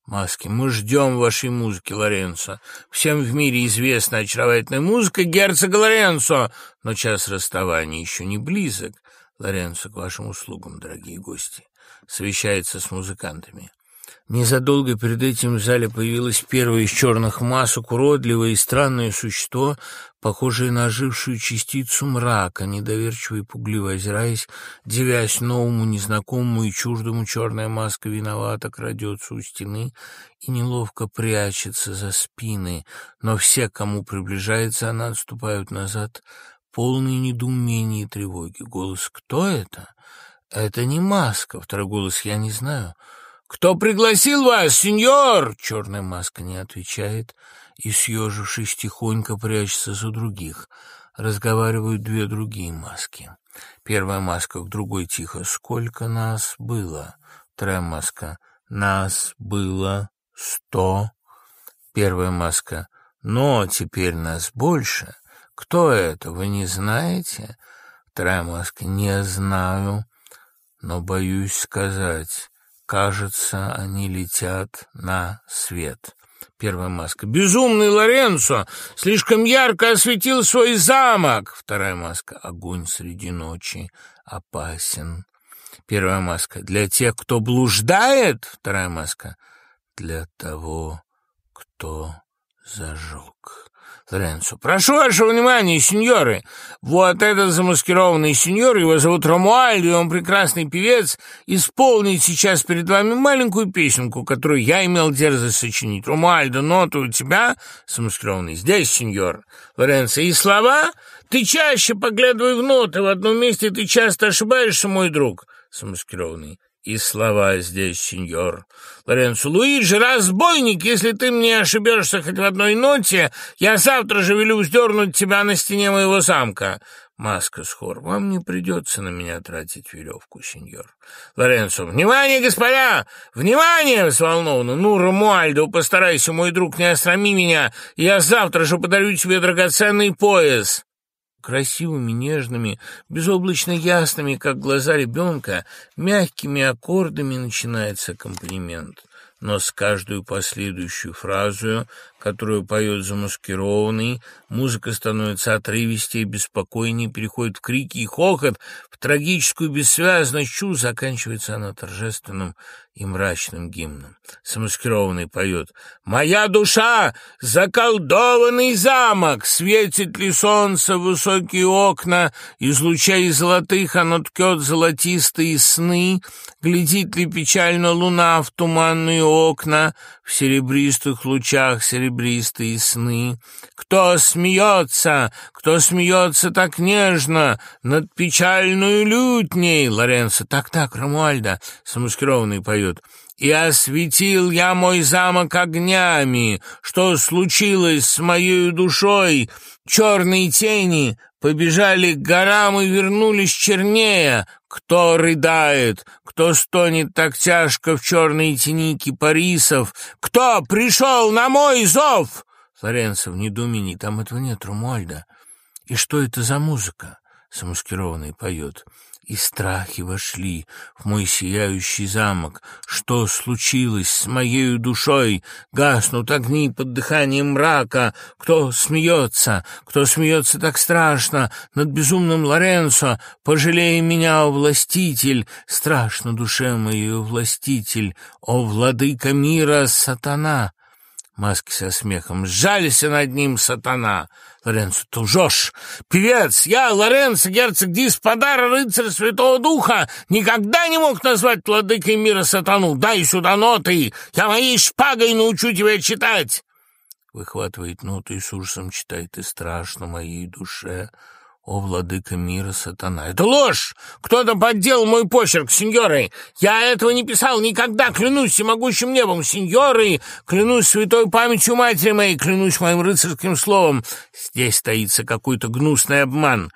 Маски, мы ждем вашей музыки, Лоренцо. Всем в мире известна очаровательная музыка герцога Лоренцо, но час расставания еще не близок. Лоренцо, к вашим услугам, дорогие гости, совещается с музыкантами. Незадолго перед этим в зале появилось первое из черных масок, уродливое и странное существо, похожее на ожившую частицу мрака, недоверчиво и пугливо озираясь, девясь новому, незнакомому и чуждому, черная маска виновата крадется у стены и неловко прячется за спины, но все, кому приближается она, отступают назад, полные недоумения и тревоги. Голос «Кто это?» «Это не маска», второй голос «Я не знаю». «Кто пригласил вас, сеньор?» Черная маска не отвечает и, съежившись, тихонько прячется за других. Разговаривают две другие маски. Первая маска к другой тихо. «Сколько нас было?» Вторая маска. «Нас было сто». Первая маска. «Но теперь нас больше. Кто это, вы не знаете?» Вторая маска. «Не знаю, но боюсь сказать». Кажется, они летят на свет. Первая маска. «Безумный Лоренцо! Слишком ярко осветил свой замок!» Вторая маска. «Огонь среди ночи опасен!» Первая маска. «Для тех, кто блуждает!» Вторая маска. «Для того, кто зажег». Лоренцо. «Прошу вашего внимания, сеньоры! Вот этот замаскированный сеньор, его зовут Ромуальдо, и он прекрасный певец, исполнит сейчас перед вами маленькую песенку, которую я имел дерзость сочинить. Ромуальдо, ноты у тебя, замаскированный, здесь, сеньор. Лоренцо, и слова? Ты чаще поглядывай в ноты, в одном месте ты часто ошибаешься, мой друг, замаскированный и слова здесь, сеньор. Лоренцо Луиджи, разбойник, если ты мне ошибешься хоть в одной ноте, я завтра же велю вздернуть тебя на стене моего замка. Маска с хор. Вам не придется на меня тратить веревку, сеньор. Лоренцо. Внимание, господа! Внимание! Взволнованно. Ну, Ромуальдо, постарайся, мой друг, не осрами меня. Я завтра же подарю тебе драгоценный пояс красивыми, нежными, безоблачно ясными, как глаза ребенка, мягкими аккордами начинается аккомпанемент. Но с каждую последующую фразу которую поет замаскированный, музыка становится отрывистее, беспокойнее, переходит в крики и хохот, в трагическую бессвязность чувств, заканчивается она торжественным и мрачным гимном. Замаскированный поет «Моя душа — заколдованный замок, светит ли солнце высокие окна, из лучей золотых оно ткет золотистые сны, глядит ли печально луна в туманные окна, в серебристых лучах серебристых серебристые сны. Кто смеется, кто смеется так нежно над печальную лютней? Лоренцо, так-так, Ромуальда, самоскированный поет. И осветил я мой замок огнями. Что случилось с моей душой? Черные тени побежали к горам и вернулись чернее. Кто рыдает, кто стонет так тяжко в черной тени кипарисов? Кто пришел на мой зов? Флоренцо в недоумении. Там этого нет, Румольда. И что это за музыка? Замаскированный поет и страхи вошли в мой сияющий замок. Что случилось с моею душой? Гаснут огни под дыханием мрака. Кто смеется? Кто смеется так страшно над безумным Лоренцо? Пожалей меня, о властитель, страшно душе моей, о властитель, о владыка мира, сатана!» Маски со смехом. «Сжалься над ним, сатана!» Лоренцо, ты лжешь! Певец! Я, Лоренцо, герцог Дисподара, рыцарь Святого Духа, никогда не мог назвать владыкой мира сатану. Дай сюда ноты! Я моей шпагой научу тебя читать!» Выхватывает ноты и с ужасом читает, и страшно моей душе «О, владыка мира, сатана!» «Это ложь! Кто-то подделал мой почерк, сеньоры! Я этого не писал никогда, клянусь всемогущим небом, сеньоры! Клянусь святой памятью матери моей, клянусь моим рыцарским словом! Здесь стоится какой-то гнусный обман!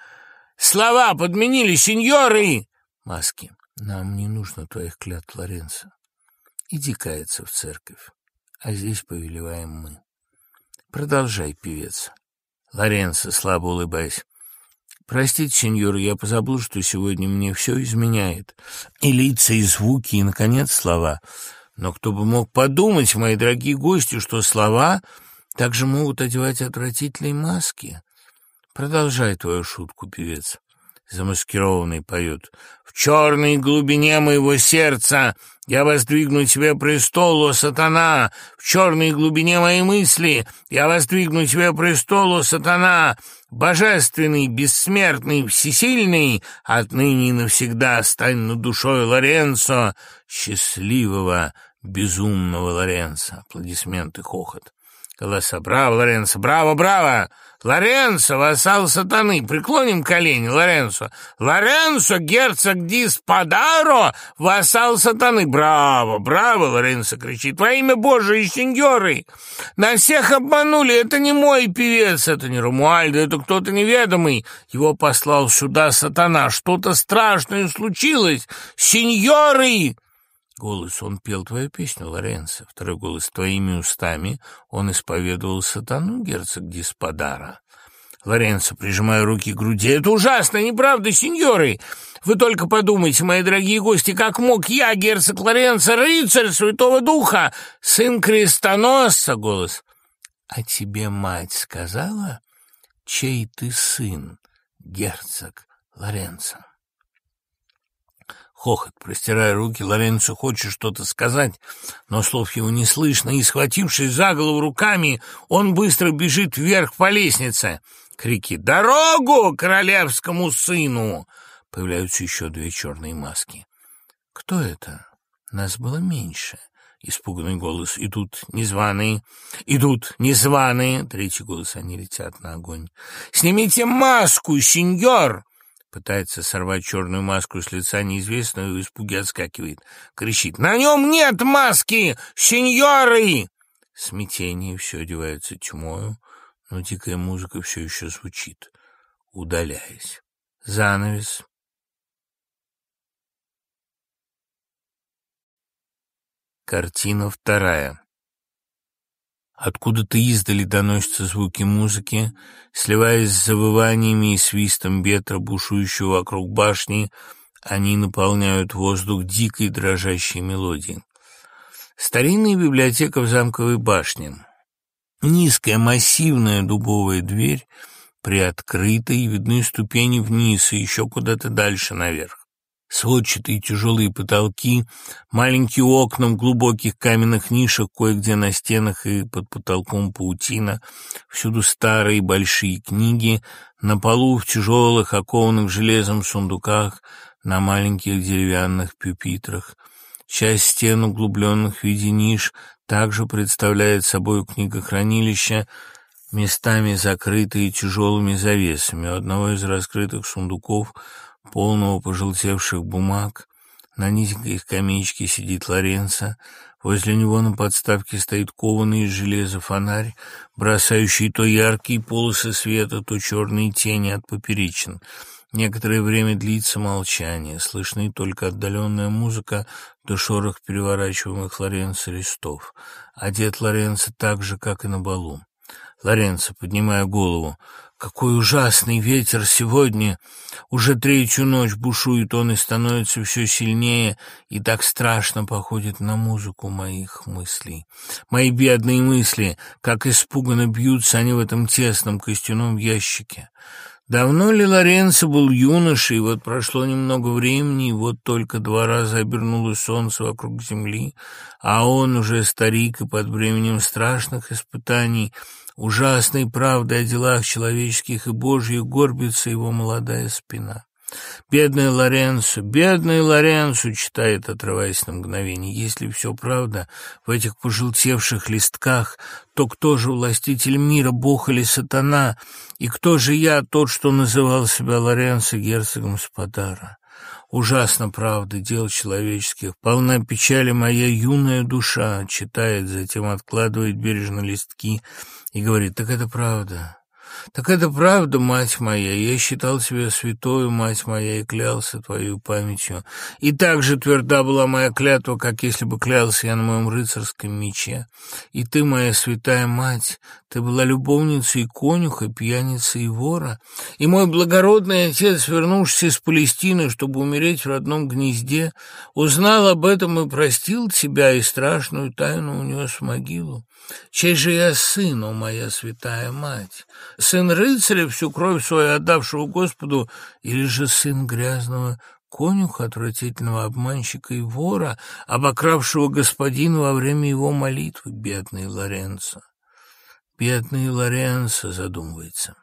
Слова подменили, сеньоры!» Маски. «Нам не нужно твоих клятв, Лоренцо. Иди каяться в церковь, а здесь повелеваем мы. Продолжай, певец». Лоренцо, слабо улыбаясь. Простите, сеньор, я позабыл, что сегодня мне все изменяет. И лица, и звуки, и, наконец, слова. Но кто бы мог подумать, мои дорогие гости, что слова также могут одевать отвратительные маски. Продолжай твою шутку, певец. Замаскированный поет. В черной глубине моего сердца я воздвигну тебе престол, о сатана! В черной глубине моей мысли я воздвигну тебе престол, о сатана! Божественный, бессмертный, всесильный, отныне и навсегда стань над душой Лоренцо, счастливого, безумного Лоренцо. Аплодисменты, хохот. Голоса. «Браво, Лоренцо! Браво, браво! Лоренцо, вассал сатаны! Преклоним колени, Лоренцо! Лоренцо, герцог Дисподаро, вассал сатаны! Браво, браво!» Лоренцо кричит. «Во имя Божие, сеньоры! На всех обманули! Это не мой певец, это не Ромуальдо, это кто-то неведомый! Его послал сюда сатана! Что-то страшное случилось! Сеньоры!» Голос он пел твою песню, Лоренцо, второй голос твоими устами он исповедовал сатану, герцог Дисподара. Лоренцо, прижимая руки к груди, это ужасно, неправда, сеньоры! Вы только подумайте, мои дорогие гости, как мог я, герцог Лоренцо, рыцарь Святого Духа, сын крестоносца, голос. А тебе мать сказала, чей ты сын, герцог Лоренцо? Хохот, простирая руки, Лоренцо хочет что-то сказать, но слов его не слышно, и, схватившись за голову руками, он быстро бежит вверх по лестнице. Крики «Дорогу королевскому сыну!» Появляются еще две черные маски. «Кто это? Нас было меньше». Испуганный голос. «Идут незваные! Идут незваные!» Третий голос. Они летят на огонь. «Снимите маску, сеньор!» Пытается сорвать черную маску с лица неизвестного и в испуге отскакивает. Кричит «На нем нет маски! Сеньоры!» Смятение, все одевается тьмою, но дикая музыка все еще звучит, удаляясь. Занавес. Картина вторая. Откуда-то издали доносятся звуки музыки, сливаясь с завываниями и свистом ветра, бушующего вокруг башни, они наполняют воздух дикой дрожащей мелодией. Старинная библиотека в замковой башне. Низкая массивная дубовая дверь приоткрыта, и видны ступени вниз и еще куда-то дальше наверх. Сводчатые тяжелые потолки, маленькие окна в глубоких каменных нишах, кое-где на стенах и под потолком паутина, всюду старые большие книги, на полу в тяжелых, окованных железом сундуках, на маленьких деревянных пюпитрах. Часть стен, углубленных в виде ниш, также представляет собой книгохранилище, местами закрытые тяжелыми завесами. У одного из раскрытых сундуков – полного пожелтевших бумаг. На низенькой скамеечке сидит Лоренцо. Возле него на подставке стоит кованый из железа фонарь, бросающий то яркие полосы света, то черные тени от поперечин. Некоторое время длится молчание, слышны только отдаленная музыка до шорох переворачиваемых Лоренцо листов. Одет Лоренцо так же, как и на балу. Лоренцо, поднимая голову, какой ужасный ветер сегодня! Уже третью ночь бушует он и становится все сильнее, и так страшно походит на музыку моих мыслей. Мои бедные мысли, как испуганно бьются они в этом тесном костяном ящике. Давно ли Лоренцо был юношей, вот прошло немного времени, и вот только два раза обернулось солнце вокруг земли, а он уже старик и под бременем страшных испытаний — Ужасной правдой о делах человеческих и божьих горбится его молодая спина. «Бедный Лоренцо, бедный Лоренцо!» — читает, отрываясь на мгновение. «Если все правда в этих пожелтевших листках, то кто же властитель мира, бог или сатана? И кто же я, тот, что называл себя Лоренцо герцогом Спадара?» Ужасно, правда, дел человеческих. Полна печали моя юная душа, читает, затем откладывает бережно листки и говорит, так это правда. Так это правда, мать моя, я считал себя святой, мать моя, и клялся твою памятью. И так же тверда была моя клятва, как если бы клялся я на моем рыцарском мече. И ты, моя святая мать, ты была любовницей конюха, пьяницей и вора. И мой благородный отец, вернувшись из Палестины, чтобы умереть в родном гнезде, узнал об этом и простил тебя, и страшную тайну унес в могилу. Чей же я сын, о моя святая мать? Сын рыцаря, всю кровь свою отдавшего Господу, или же сын грязного конюха, отвратительного обманщика и вора, обокравшего господина во время его молитвы, бедный Лоренцо? Бедный Лоренцо задумывается.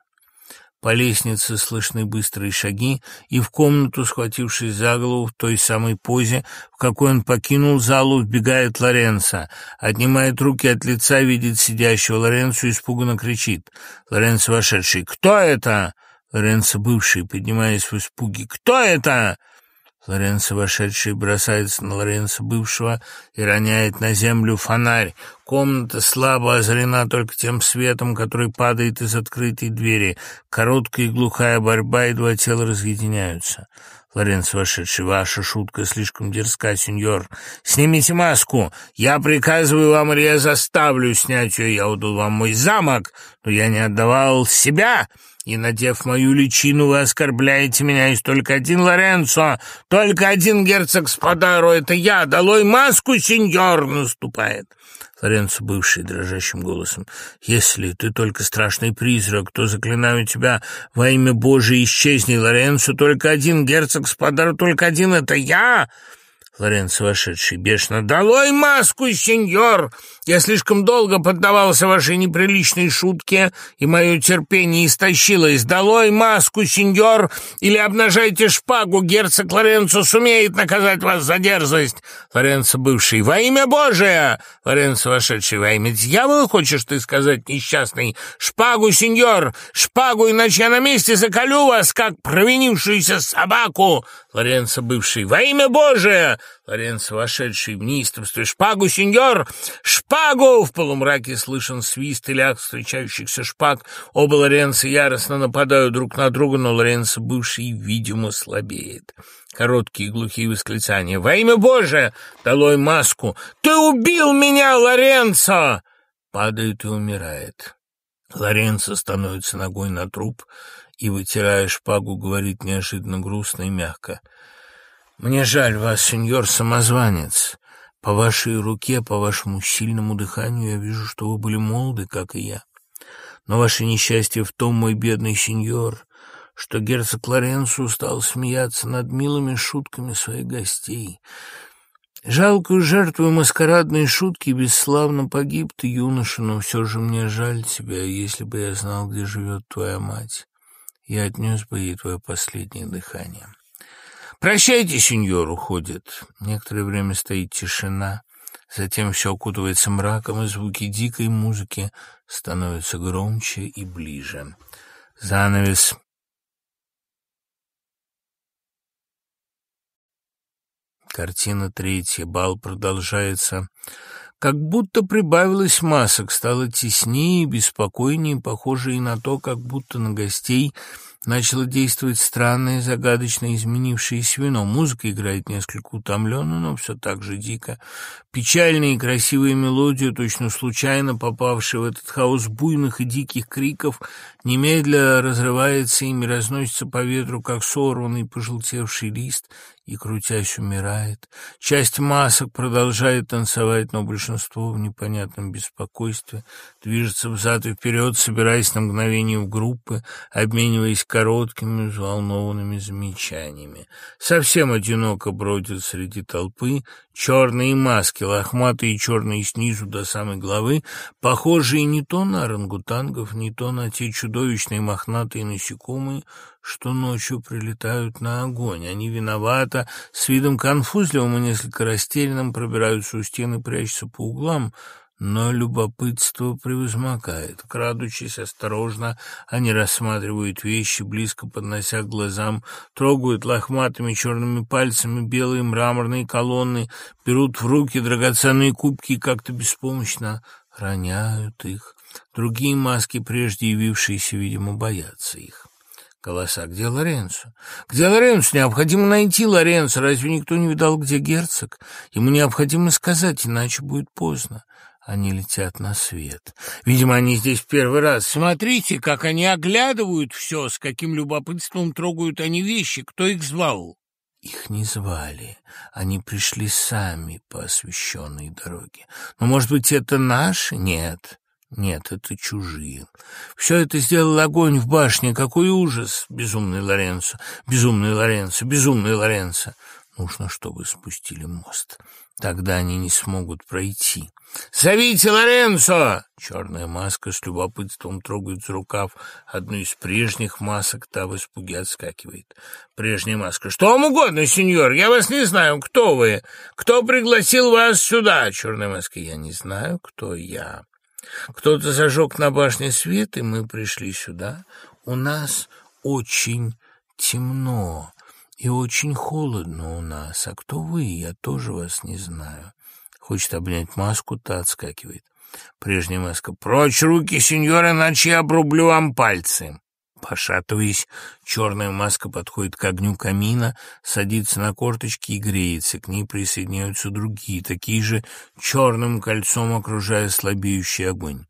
По лестнице слышны быстрые шаги, и в комнату, схватившись за голову в той самой позе, в какой он покинул залу, вбегает Лоренцо. Отнимает руки от лица, видит сидящего Лоренцо испуганно кричит. Лоренцо вошедший. «Кто это?» Лоренцо бывший, поднимаясь в испуге. «Кто это?» Лоренцо, вошедший, бросается на Лоренцо бывшего и роняет на землю фонарь. Комната слабо озарена только тем светом, который падает из открытой двери. Короткая и глухая борьба, и два тела разъединяются. Лоренцо, вошедший, ваша шутка слишком дерзка, сеньор. Снимите маску. Я приказываю вам, или я заставлю снять ее. Я удал вам мой замок, но я не отдавал себя. И, надев мою личину, вы оскорбляете меня. Есть только один Лоренцо, только один герцог Спадаро. Это я. Долой маску, сеньор!» Наступает. Лоренцо, бывший дрожащим голосом. «Если ты только страшный призрак, то заклинаю тебя во имя Божие исчезни, Лоренцо. Только один герцог Спадаро, только один — это я!» Лоренцо, вошедший бешено. «Долой маску, сеньор! Я слишком долго поддавался вашей неприличной шутке, и мое терпение истощилось. Долой маску, сеньор, или обнажайте шпагу, герцог Лоренцо сумеет наказать вас за дерзость!» Лоренцо, бывший. «Во имя Божие!» Лоренцо, вошедший. «Во имя дьявола, хочешь ты сказать, несчастный? Шпагу, сеньор! Шпагу, иначе я на месте заколю вас, как провинившуюся собаку!» Лоренцо, бывший. «Во имя Божие!» Лоренцо, вошедший в неистовстве. «Шпагу, сеньор! Шпагу!» В полумраке слышен свист и ляг встречающихся шпаг. Оба Лоренцо яростно нападают друг на друга, но Лоренцо, бывший, видимо, слабеет. Короткие глухие восклицания. «Во имя Божие! Долой маску! Ты убил меня, Лоренцо!» Падает и умирает. Лоренцо становится ногой на труп и, вытирая шпагу, говорит неожиданно грустно и мягко — мне жаль вас, сеньор-самозванец. По вашей руке, по вашему сильному дыханию я вижу, что вы были молоды, как и я. Но ваше несчастье в том, мой бедный сеньор, что герцог Лоренцо стал смеяться над милыми шутками своих гостей. Жалкую жертву маскарадной шутки бесславно погиб ты, юноша, но все же мне жаль тебя, если бы я знал, где живет твоя мать. Я отнес бы ей твое последнее дыхание. «Прощайте, сеньор!» — уходит. Некоторое время стоит тишина. Затем все окутывается мраком, и звуки дикой музыки становятся громче и ближе. Занавес. Картина третья. Бал продолжается. Как будто прибавилось масок, стало теснее беспокойнее, похоже и на то, как будто на гостей — Начало действовать странное, загадочно изменившееся вино. Музыка играет несколько утомленно, но все так же дико. Печальные и красивые мелодии, точно случайно попавшие в этот хаос буйных и диких криков, немедля разрывается ими, разносится по ветру, как сорванный пожелтевший лист, и, крутясь, умирает. Часть масок продолжает танцевать, но большинство в непонятном беспокойстве движется взад и вперед, собираясь на мгновение в группы, обмениваясь короткими, взволнованными замечаниями. Совсем одиноко бродят среди толпы черные маски, лохматые черные снизу до самой головы, похожие не то на орангутангов, не то на те чудовищные мохнатые насекомые, что ночью прилетают на огонь. Они виновато, с видом конфузливым и несколько растерянным пробираются у стены, прячутся по углам, но любопытство превозмогает. Крадучись осторожно, они рассматривают вещи, близко поднося к глазам, трогают лохматыми черными пальцами белые мраморные колонны, берут в руки драгоценные кубки и как-то беспомощно роняют их. Другие маски, прежде явившиеся, видимо, боятся их голоса. «Где Лоренцо? Где Лоренцо? Необходимо найти Лоренцо. Разве никто не видал, где герцог? Ему необходимо сказать, иначе будет поздно». Они летят на свет. Видимо, они здесь в первый раз. Смотрите, как они оглядывают все, с каким любопытством трогают они вещи. Кто их звал? Их не звали. Они пришли сами по освещенной дороге. Но, может быть, это наши? Нет. Нет, это чужие. Все это сделал огонь в башне. Какой ужас! Безумный Лоренцо, безумный Лоренцо, безумный Лоренцо. Нужно, чтобы спустили мост. Тогда они не смогут пройти. «Зовите Лоренцо!» Черная маска с любопытством трогает за рукав одну из прежних масок, та в испуге отскакивает. Прежняя маска. «Что вам угодно, сеньор? Я вас не знаю. Кто вы? Кто пригласил вас сюда?» Черная маска. «Я не знаю, кто я». Кто-то зажег на башне свет, и мы пришли сюда. У нас очень темно и очень холодно у нас. А кто вы? Я тоже вас не знаю. Хочет обнять маску, та отскакивает. Прежняя маска. «Прочь руки, сеньор, иначе я обрублю вам пальцы!» Пошатываясь, черная маска подходит к огню камина, садится на корточки и греется. К ней присоединяются другие, такие же черным кольцом окружая слабеющий огонь.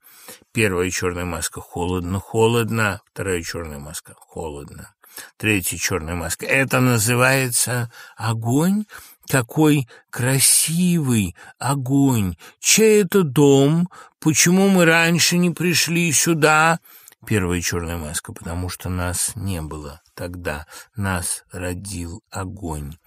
Первая черная маска «Холодно, холодно». Вторая черная маска «Холодно». Третья черная маска «Это называется огонь?» Какой красивый огонь! Чей это дом? Почему мы раньше не пришли сюда? Первая черная маска, потому что нас не было тогда. Нас родил огонь.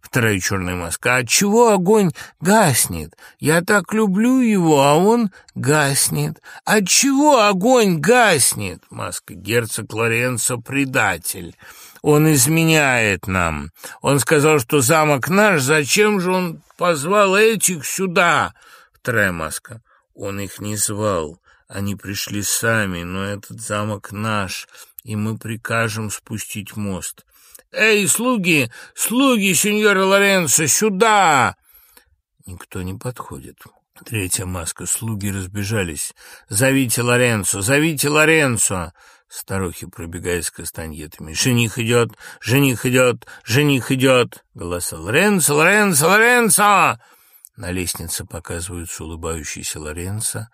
Вторая черная маска. От чего огонь гаснет? Я так люблю его, а он гаснет. От чего огонь гаснет? Маска. Герцог Лоренцо предатель. Он изменяет нам. Он сказал, что замок наш, зачем же он позвал этих сюда? Вторая маска. Он их не звал. Они пришли сами, но этот замок наш, и мы прикажем спустить мост. «Эй, слуги! Слуги сеньора Лоренцо, сюда!» Никто не подходит. Третья маска. Слуги разбежались. «Зовите Лоренцо! Зовите Лоренцо!» Старухи пробегают с кастаньетами. «Жених идет! Жених идет! Жених идет!» Голоса «Лоренцо! Лоренцо! Лоренцо!» На лестнице показываются улыбающийся Лоренцо.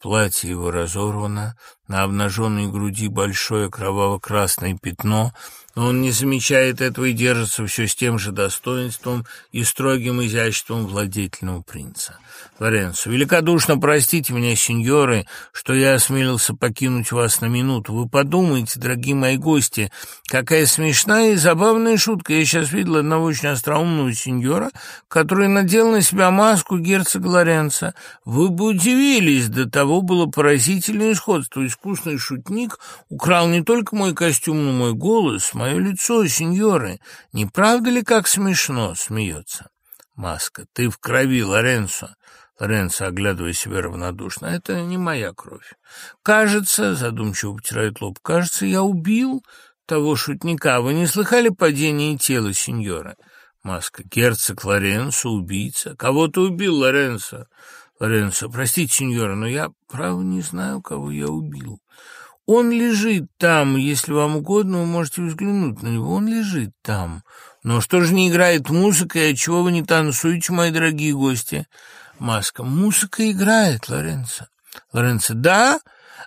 Платье его разорвано, на обнаженной груди большое кроваво-красное пятно, но он не замечает этого и держится все с тем же достоинством и строгим изяществом владетельного принца. Лоренцо, великодушно простите меня, сеньоры, что я осмелился покинуть вас на минуту. Вы подумайте, дорогие мои гости, какая смешная и забавная шутка. Я сейчас видел одного очень остроумного сеньора, который надел на себя маску герцога Лоренцо. Вы бы удивились, до того было поразительное сходство. Искусный шутник украл не только мой костюм, но мой голос, мое лицо, сеньоры. Не правда ли, как смешно?» — смеется. Маска. «Ты в крови, Лоренцо!» Лоренцо, оглядывая себя равнодушно. «Это не моя кровь. Кажется, — задумчиво потирает лоб, — кажется, я убил того шутника. Вы не слыхали падение тела, сеньора?» Маска. «Герцог Лоренцо, убийца. Кого ты убил, Лоренцо?» Лоренцо. «Простите, сеньора, но я, право, не знаю, кого я убил. Он лежит там, если вам угодно, вы можете взглянуть на него. Он лежит там. Но что же не играет музыка, и отчего вы не танцуете, мои дорогие гости?» Маска. «Музыка играет, Лоренцо». Лоренцо. «Да?»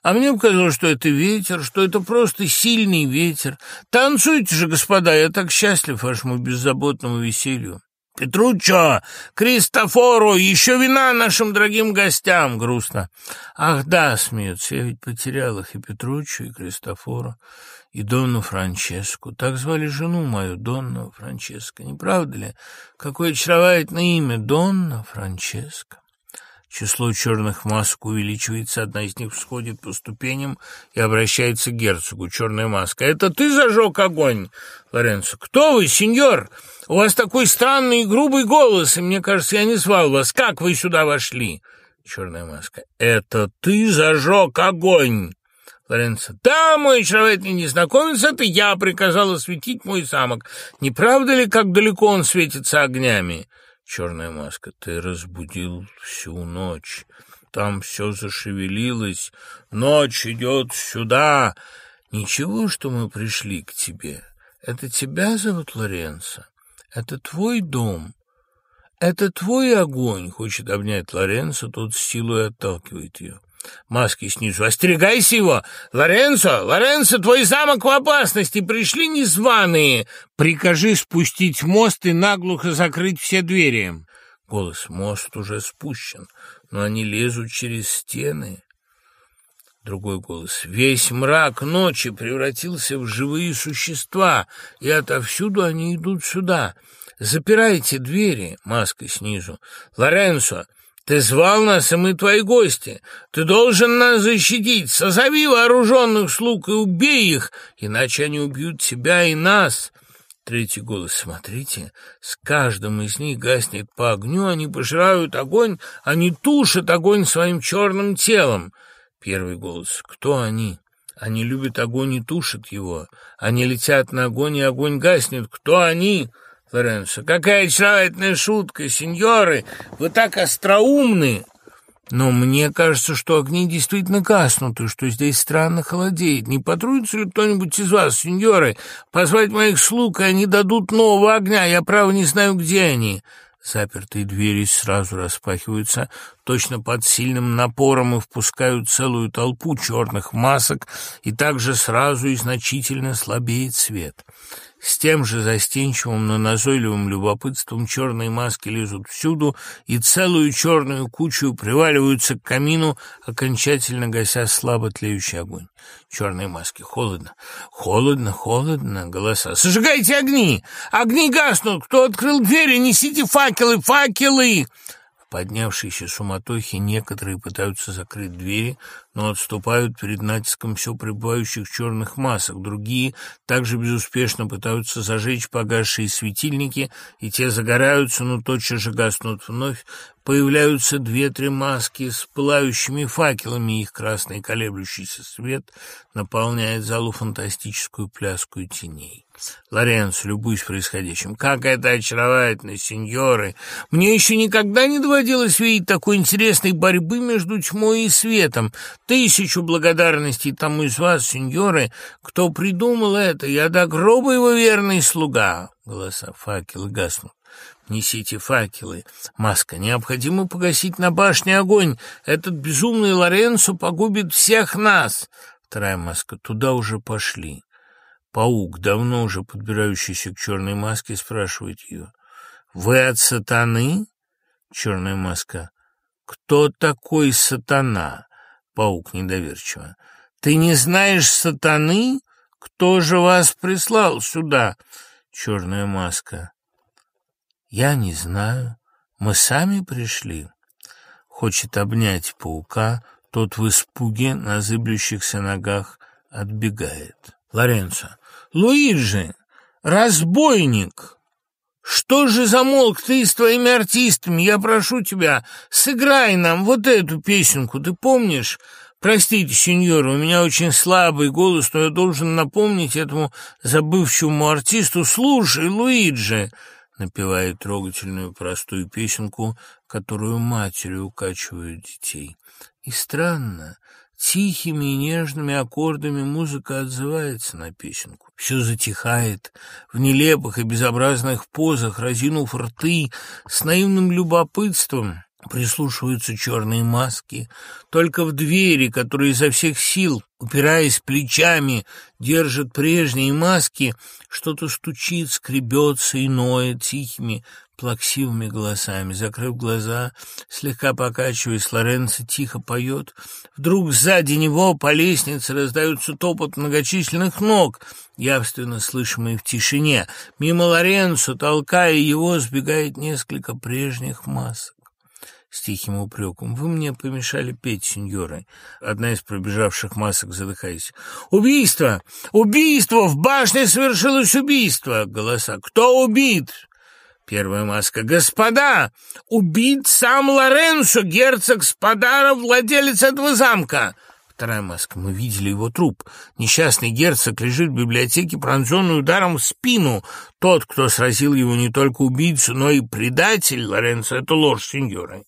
А мне показалось, что это ветер, что это просто сильный ветер. Танцуйте же, господа, я так счастлив вашему беззаботному веселью. Петруччо, Кристофору, еще вина нашим дорогим гостям, грустно. Ах да, смеется, я ведь потерял их и Петруччо, и Кристофору, и Донну Франческу. Так звали жену мою, Донну Франческо, не правда ли? Какое очаровательное имя, Донна Франческо. Число черных масок увеличивается, одна из них всходит по ступеням и обращается к герцогу. Черная маска. «Это ты зажег огонь?» Лоренцо. «Кто вы, сеньор? У вас такой странный и грубый голос, и мне кажется, я не звал вас. Как вы сюда вошли?» Черная маска. «Это ты зажег огонь?» Лоренцо. «Да, мой очаровательный незнакомец, это я приказал осветить мой замок. Не правда ли, как далеко он светится огнями?» Черная маска, ты разбудил всю ночь. Там все зашевелилось. Ночь идет сюда. Ничего, что мы пришли к тебе. Это тебя зовут Лоренцо? Это твой дом? Это твой огонь? Хочет обнять Лоренцо, тот с силой отталкивает ее. Маски снизу. «Остерегайся его! Лоренцо! Лоренцо, твой замок в опасности! Пришли незваные! Прикажи спустить мост и наглухо закрыть все двери!» Голос. «Мост уже спущен, но они лезут через стены». Другой голос. «Весь мрак ночи превратился в живые существа, и отовсюду они идут сюда. Запирайте двери!» Маска снизу. «Лоренцо!» Ты звал нас, и мы твои гости. Ты должен нас защитить. Созови вооруженных слуг и убей их, иначе они убьют тебя и нас». Третий голос. «Смотрите, с каждым из них гаснет по огню, они пожирают огонь, они тушат огонь своим черным телом». Первый голос. «Кто они?» Они любят огонь и тушат его. Они летят на огонь, и огонь гаснет. Кто они? Лоренцо. «Какая очаровательная шутка, сеньоры! Вы так остроумны!» «Но мне кажется, что огни действительно гаснут, и что здесь странно холодеет. Не потрудится ли кто-нибудь из вас, сеньоры, позвать моих слуг, и они дадут нового огня? Я, право, не знаю, где они». Запертые двери сразу распахиваются. точно под сильным напором и впускают целую толпу черных масок, и также сразу и значительно слабеет свет. С тем же застенчивым, но назойливым любопытством черные маски лезут всюду и целую черную кучу приваливаются к камину, окончательно гася слабо тлеющий огонь. Черные маски. Холодно, холодно, холодно. Голоса. «Сожигайте огни! Огни гаснут! Кто открыл двери? Несите факелы! Факелы!» Поднявшейся суматохе некоторые пытаются закрыть двери, но отступают перед натиском все пребывающих черных масок. Другие также безуспешно пытаются зажечь погасшие светильники, и те загораются, но тотчас же гаснут вновь. Появляются две-три маски с пылающими факелами, их красный колеблющийся свет наполняет залу фантастическую пляску теней. Лоренцо, любуясь происходящим. «Как это очаровательно, сеньоры! Мне еще никогда не доводилось видеть такой интересной борьбы между тьмой и светом. Тысячу благодарностей тому из вас, сеньоры, кто придумал это. Я до гроба его верный слуга!» Голоса факелы гаснут. «Несите факелы. Маска, необходимо погасить на башне огонь. Этот безумный Лоренцо погубит всех нас!» Вторая маска. «Туда уже пошли». Паук, давно уже подбирающийся к черной маске, спрашивает ее. «Вы от сатаны?» Черная маска. «Кто такой сатана?» Паук недоверчиво. «Ты не знаешь сатаны? Кто же вас прислал сюда?» Черная маска. «Я не знаю. Мы сами пришли». Хочет обнять паука, тот в испуге на зыблющихся ногах отбегает. Лоренцо. «Луиджи, разбойник!» «Что же замолк ты с твоими артистами? Я прошу тебя, сыграй нам вот эту песенку, ты помнишь?» «Простите, сеньор, у меня очень слабый голос, но я должен напомнить этому забывчивому артисту. Слушай, Луиджи!» напевает трогательную простую песенку, которую матери укачивают детей. И странно, Тихими и нежными аккордами музыка отзывается на песенку. Все затихает в нелепых и безобразных позах, разинув рты, с наивным любопытством прислушиваются черные маски. Только в двери, которые изо всех сил, упираясь плечами, держат прежние маски, что-то стучит, скребется и ноет тихими, плаксивыми голосами. Закрыв глаза, слегка покачиваясь, Лоренцо тихо поет. Вдруг сзади него по лестнице раздается топот многочисленных ног, явственно слышимый в тишине. Мимо Лоренцо, толкая его, сбегает несколько прежних масок с тихим упреком. «Вы мне помешали петь, сеньоры!» Одна из пробежавших масок, задыхаясь. «Убийство! Убийство! В башне совершилось убийство!» Голоса. «Кто убит?» Первая маска. «Господа! Убит сам Лоренцо, герцог Спадара, владелец этого замка!» Вторая маска. Мы видели его труп. Несчастный герцог лежит в библиотеке, пронзенный ударом в спину. Тот, кто сразил его, не только убийцу, но и предатель Лоренцо. Это ложь, сеньоры.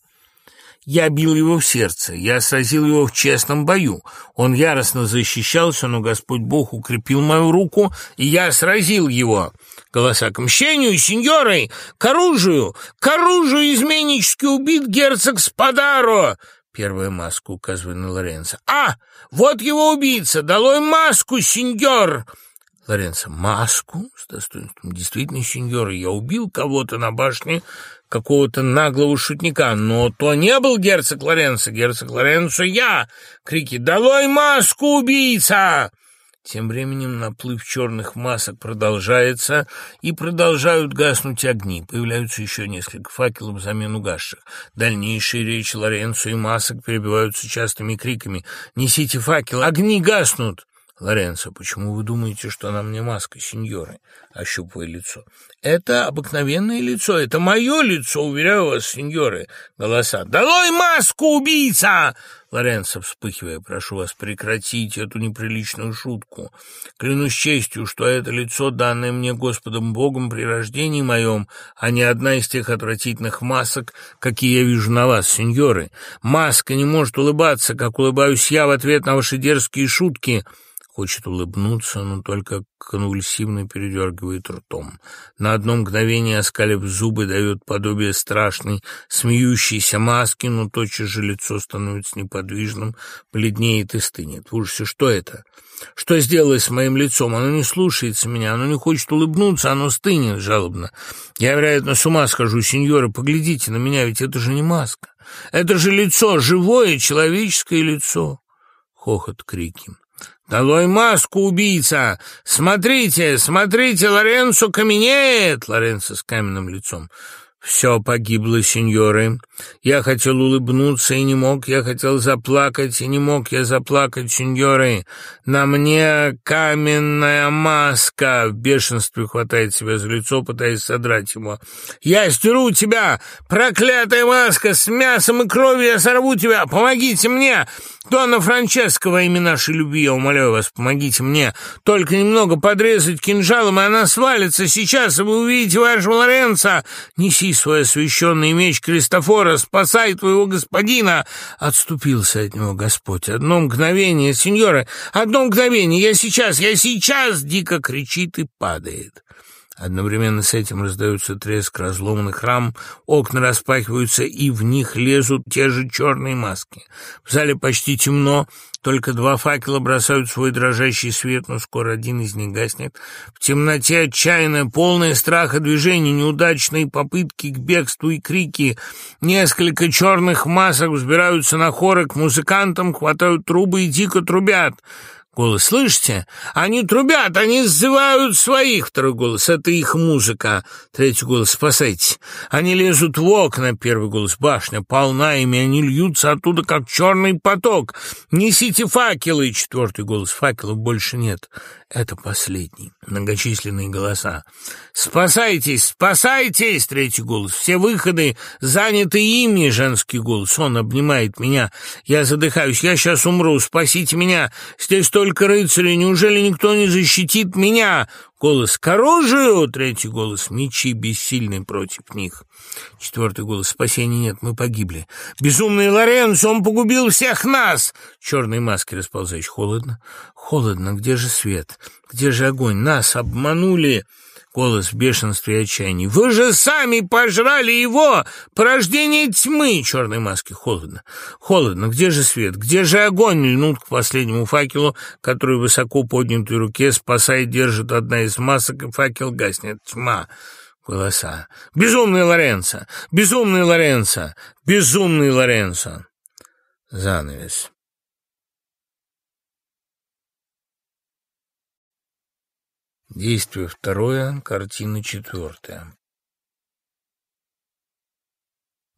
Я бил его в сердце, я сразил его в честном бою. Он яростно защищался, но Господь Бог укрепил мою руку, и я сразил его. Голоса к мщению, сеньоры, к оружию, к оружию изменнически убит герцог Спадаро. Первая маска, указывая на Лоренцо. «А, вот его убийца! Долой маску, сеньор!» Лоренцо. «Маску?» С достоинством. «Действительно, сеньор, я убил кого-то на башне какого-то наглого шутника. Но то не был герцог Лоренцо. Герцог Лоренцо я!» Крики «Долой маску, убийца!» Тем временем наплыв черных масок продолжается, и продолжают гаснуть огни. Появляются еще несколько факелов взамен угасших. Дальнейшие речи Лоренцо и масок перебиваются частыми криками «Несите факел! Огни гаснут!» «Лоренцо, почему вы думаете, что на мне маска, сеньоры?» — ощупывая лицо. «Это обыкновенное лицо, это мое лицо, уверяю вас, сеньоры!» Голоса. «Долой маску, убийца!» Лоренцо, вспыхивая, прошу вас прекратить эту неприличную шутку. Клянусь честью, что это лицо, данное мне Господом Богом при рождении моем, а не одна из тех отвратительных масок, какие я вижу на вас, сеньоры. Маска не может улыбаться, как улыбаюсь я в ответ на ваши дерзкие шутки» Хочет улыбнуться, но только конвульсивно передергивает ртом. На одно мгновение, оскалив зубы, дает подобие страшной, смеющейся маски, но тотчас же лицо становится неподвижным, бледнеет и стынет. В ужасе, что это? Что сделалось с моим лицом? Оно не слушается меня, оно не хочет улыбнуться, оно стынет жалобно. Я, вероятно, с ума схожу, сеньоры, поглядите на меня, ведь это же не маска. Это же лицо, живое человеческое лицо. Хохот, крики. «Долой маску, убийца! Смотрите, смотрите, Лоренцо каменеет!» Лоренцо с каменным лицом. «Все погибло, сеньоры. Я хотел улыбнуться и не мог, я хотел заплакать и не мог я заплакать, сеньоры. На мне каменная маска!» В бешенстве хватает себя за лицо, пытаясь содрать его. «Я стеру тебя! Проклятая маска! С мясом и кровью я сорву тебя! Помогите мне! Дона Франческо, во имя нашей любви, я умоляю вас, помогите мне! Только немного подрезать кинжалом, и она свалится сейчас, и вы увидите вашего Лоренца! Неси свой освященный меч Кристофора, спасай твоего господина!» Отступился от него Господь. «Одно мгновение, сеньоры, одно мгновение, я сейчас, я сейчас!» Дико кричит и падает. Одновременно с этим раздается треск разломанных рам, окна распахиваются, и в них лезут те же черные маски. В зале почти темно, только два факела бросают свой дрожащий свет, но скоро один из них гаснет. В темноте отчаянная, полная страха движений, неудачные попытки к бегству и крики. Несколько черных масок взбираются на хоры к музыкантам, хватают трубы и дико трубят. Голос, слышите? Они трубят, они сзывают своих. Второй голос, это их музыка. Третий голос, спасайте. Они лезут в окна. Первый голос, башня полна ими, они льются оттуда, как черный поток. Несите факелы. Четвертый голос, факелов больше нет. Это последний. Многочисленные голоса. «Спасайтесь! Спасайтесь!» Третий голос. «Все выходы заняты ими!» Женский голос. Он обнимает меня. Я задыхаюсь. «Я сейчас умру! Спасите меня! Здесь только рыцари! Неужели никто не защитит меня?» Голос «К оружию!» Третий голос «Мечи бессильны против них». Четвертый голос «Спасения нет, мы погибли». «Безумный Лоренцо, он погубил всех нас!» Черные маски расползающие. Холодно, холодно. Где же свет? Где же огонь? Нас обманули!» Голос в бешенстве и отчаянии. «Вы же сами пожрали его! Порождение тьмы!» Черной маски. Холодно. Холодно. Где же свет? Где же огонь? Льнут к последнему факелу, который высоко поднятой руке спасает, держит одна из масок, и факел гаснет. Тьма. Голоса. «Безумный Лоренцо! Безумный Лоренцо! Безумный Лоренцо!» Занавес. Действие второе, картина четвертая.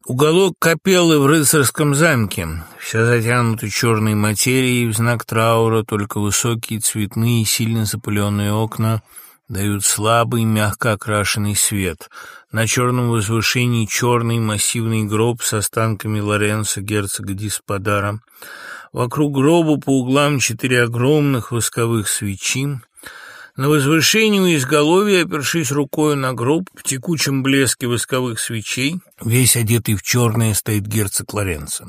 Уголок капеллы в рыцарском замке, вся затянута черной материей, в знак траура только высокие, цветные, сильно запыленные окна дают слабый, мягко окрашенный свет. На черном возвышении черный массивный гроб с останками Лоренцо, герцога Дисподара. Вокруг гроба по углам четыре огромных восковых свечи, на возвышении у изголовья, опершись рукой на гроб, в текучем блеске восковых свечей, весь одетый в черное, стоит герцог Лоренцо.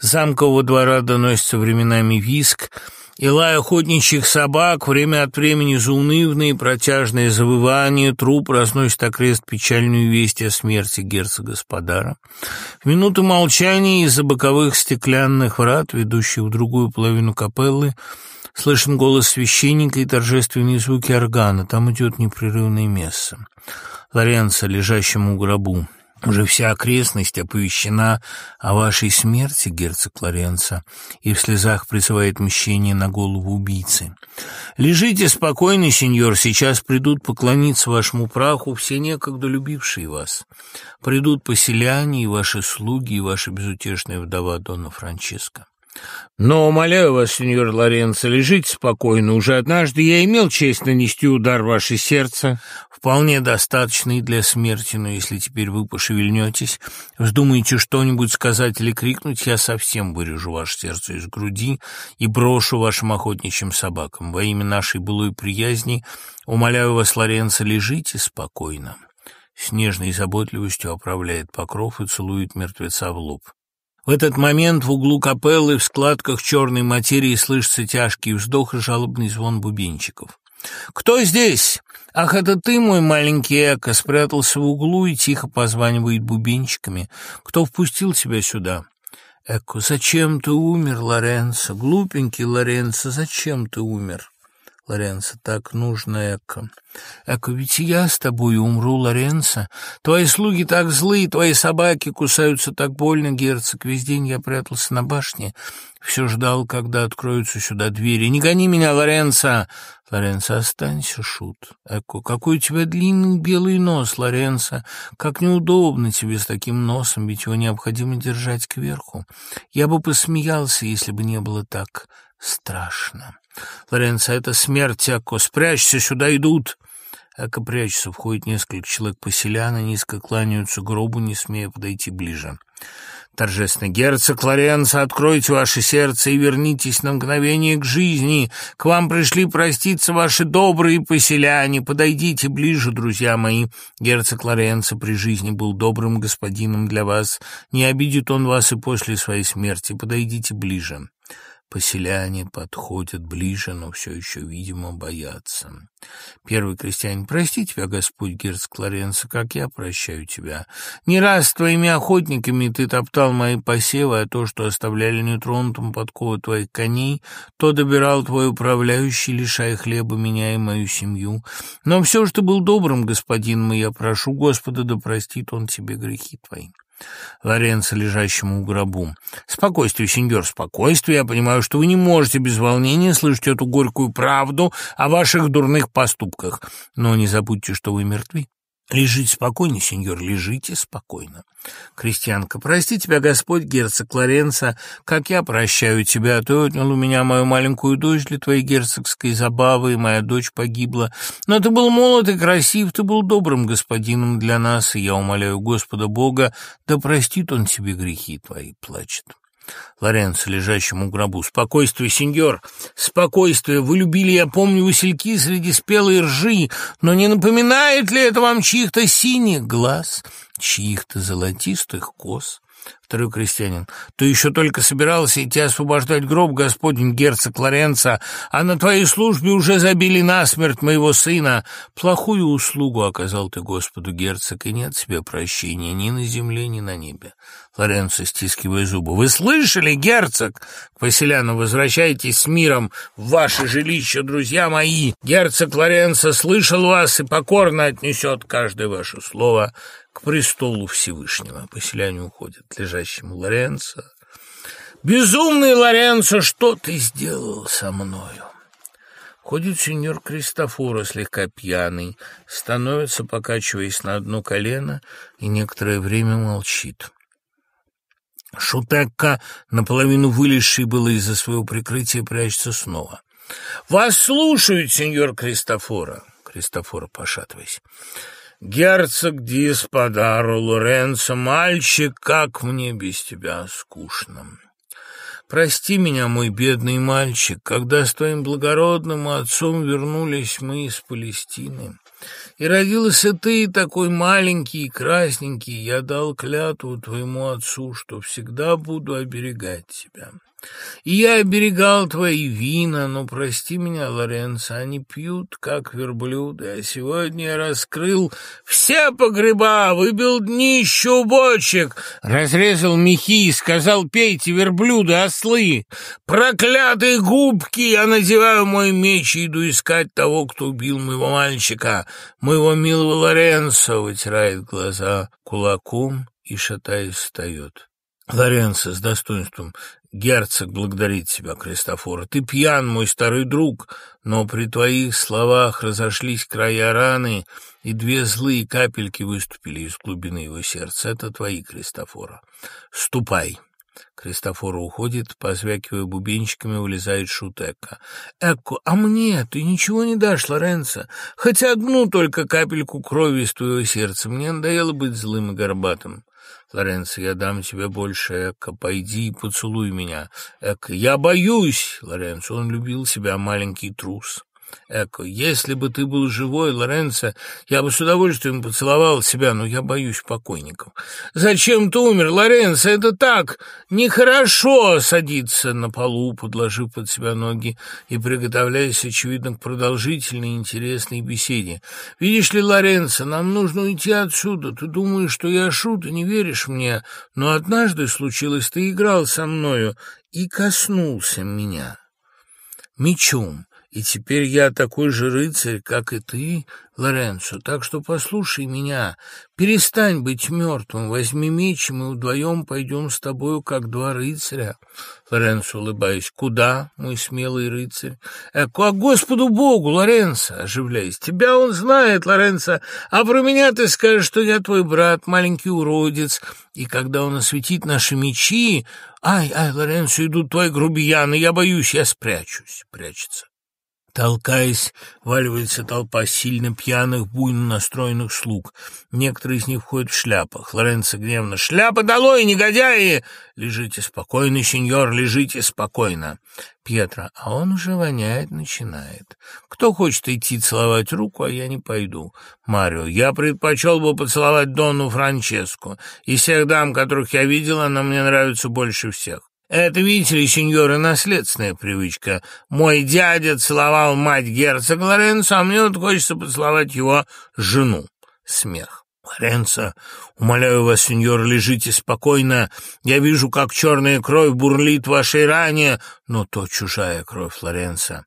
Замкового двора доносится временами виск, и лай охотничьих собак, время от времени заунывные протяжные завывания, труп разносит окрест печальную весть о смерти герцога Спадара. В минуты молчания из-за боковых стеклянных врат, ведущих в другую половину капеллы, Слышен голос священника и торжественные звуки органа. Там идет непрерывное место. Лоренцо, лежащему в гробу. Уже вся окрестность оповещена о вашей смерти, герцог Лоренцо, и в слезах призывает мщение на голову убийцы. Лежите спокойно, сеньор, сейчас придут поклониться вашему праху все некогда любившие вас. Придут поселяне и ваши слуги, и ваша безутешная вдова Дона Франческо. Но, умоляю вас, сеньор Лоренцо, лежите спокойно. Уже однажды я имел честь нанести удар в ваше сердце, вполне достаточный для смерти, но если теперь вы пошевельнетесь, вздумаете что-нибудь сказать или крикнуть, я совсем вырежу ваше сердце из груди и брошу вашим охотничьим собакам. Во имя нашей былой приязни, умоляю вас, Лоренцо, лежите спокойно. С нежной заботливостью оправляет покров и целует мертвеца в лоб. В этот момент в углу капеллы в складках черной материи слышится тяжкий вздох и жалобный звон бубенчиков. «Кто здесь?» «Ах, это ты, мой маленький Эко!» Спрятался в углу и тихо позванивает бубенчиками. «Кто впустил тебя сюда?» «Эко, зачем ты умер, Лоренцо? Глупенький Лоренцо, зачем ты умер?» Лоренцо, так нужно, Эко. Эко, ведь я с тобой умру, Лоренцо. Твои слуги так злые, твои собаки кусаются так больно, герцог. Весь день я прятался на башне, все ждал, когда откроются сюда двери. Не гони меня, Лоренцо! Лоренцо, останься, шут. Эко, какой у тебя длинный белый нос, Лоренцо. Как неудобно тебе с таким носом, ведь его необходимо держать кверху. Я бы посмеялся, если бы не было так страшно. Лоренцо, это смерть, Акко, спрячься, сюда идут. Ака прячется, входит несколько человек поселян низко кланяются гробу, не смея подойти ближе. Торжественно, герцог Лоренцо, откройте ваше сердце и вернитесь на мгновение к жизни. К вам пришли проститься ваши добрые поселяне. Подойдите ближе, друзья мои. Герцог Лоренцо при жизни был добрым господином для вас. Не обидит он вас и после своей смерти. Подойдите ближе. Поселяне подходят ближе, но все еще, видимо, боятся. Первый крестьянин, прости тебя, Господь Герцог Лоренцо, как я прощаю тебя. Не раз с твоими охотниками ты топтал мои посевы, а то, что оставляли нетронутым подковы твоих коней, то добирал твой управляющий, лишая хлеба меня и мою семью. Но все ты был добрым господином, и я прошу Господа, да простит он тебе грехи твои. Лоренцо, лежащему в гробу. «Спокойствие, сеньор, спокойствие. Я понимаю, что вы не можете без волнения слышать эту горькую правду о ваших дурных поступках. Но не забудьте, что вы мертвы. Лежите спокойно, сеньор, лежите спокойно. Крестьянка, прости тебя, Господь, герцог Лоренцо, как я прощаю тебя. Ты отнял у меня мою маленькую дочь для твоей герцогской забавы, и моя дочь погибла. Но ты был молод и красив, ты был добрым господином для нас, и я умоляю Господа Бога, да простит он тебе грехи твои, плачет. Лоренцо, лежащему гробу. «Спокойствие, сеньор! Спокойствие! Вы любили, я помню, васильки среди спелой ржи, но не напоминает ли это вам чьих-то синих глаз, чьих-то золотистых кос?» Второй крестьянин. Ты еще только собирался идти освобождать гроб, господин герцог Лоренцо, а на твоей службе уже забили насмерть моего сына. Плохую услугу оказал ты Господу герцог, и нет себе прощения ни на земле, ни на небе. Лоренцо, стискивая зубы. Вы слышали, герцог? К поселянам возвращайтесь с миром в ваше жилище, друзья мои. Герцог Лоренцо слышал вас и покорно отнесет каждое ваше слово к престолу Всевышнего. Поселяне уходят, лежащему Лоренцо. «Безумный Лоренцо, что ты сделал со мною?» Ходит сеньор Кристофоро, слегка пьяный, становится, покачиваясь на одно колено, и некоторое время молчит. Шутекка, наполовину вылезший было из-за своего прикрытия, прячется снова. «Вас слушают, сеньор Кристофоро!» Кристофоро, пошатываясь. «Герцог Дисподаро Лоренцо, мальчик, как мне без тебя скучно!» Прости меня, мой бедный мальчик, когда с твоим благородным отцом вернулись мы из Палестины. И родился ты такой маленький и красненький, я дал клятву твоему отцу, что всегда буду оберегать тебя. И я оберегал твои вина, но прости меня, Лоренцо, они пьют, как верблюды, а сегодня я раскрыл все погреба, выбил днище бочек, разрезал мехи и сказал, пейте, верблюды, ослы, проклятые губки, я надеваю мой меч и иду искать того, кто убил моего мальчика, моего милого Лоренцо, вытирает глаза кулаком и, шатаясь, встает. Лоренцо с достоинством Герцог благодарит тебя, Кристофор. Ты пьян, мой старый друг, но при твоих словах разошлись края раны, и две злые капельки выступили из глубины его сердца. Это твои, Кристофора. Ступай. Кристофор уходит, позвякивая бубенчиками, вылезает Шутека. «Экко, а мне ты ничего не дашь, Лоренцо? Хоть одну только капельку крови из твоего сердца. Мне надоело быть злым и горбатым». Лоренцо, я дам тебе больше, Эко, пойди и поцелуй меня. Эко, я боюсь. Лоренцо, он любил себя, маленький трус. Эко, если бы ты был живой, Лоренцо, я бы с удовольствием поцеловал себя, но я боюсь покойников. Зачем ты умер, Лоренцо? Это так нехорошо садиться на полу, подложив под себя ноги и приготовляясь, очевидно, к продолжительной интересной беседе. Видишь ли, Лоренцо, нам нужно уйти отсюда. Ты думаешь, что я шут и не веришь мне, но однажды случилось, ты играл со мною и коснулся меня мечом. И теперь я такой же рыцарь, как и ты, Лоренцо, так что послушай меня, перестань быть мертвым, возьми меч, и мы вдвоем пойдем с тобою, как два рыцаря. Лоренцо, улыбаясь, куда, мой смелый рыцарь? Э, к Господу Богу, Лоренцо, оживляясь, тебя он знает, Лоренцо, а про меня ты скажешь, что я твой брат, маленький уродец, и когда он осветит наши мечи... Ай, ай, Лоренцо, идут твои грубияны, я боюсь, я спрячусь, прячется. Толкаясь, валивается толпа сильно пьяных, буйно настроенных слуг. Некоторые из них входят в шляпах. Лоренцо гневно «Шляпа долой, негодяи!» «Лежите спокойно, сеньор, лежите спокойно!» Пьетро, а он уже воняет, начинает. «Кто хочет идти целовать руку, а я не пойду?» Марио, «Я предпочел бы поцеловать Донну Франческу. Из всех дам, которых я видел, она мне нравится больше всех». Это, видите ли, сеньоры, наследственная привычка. Мой дядя целовал мать герцога Лоренцо, а мне вот хочется поцеловать его жену. Смех. Лоренцо, умоляю вас, сеньор, лежите спокойно. Я вижу, как черная кровь бурлит в вашей ране, но то чужая кровь Лоренцо.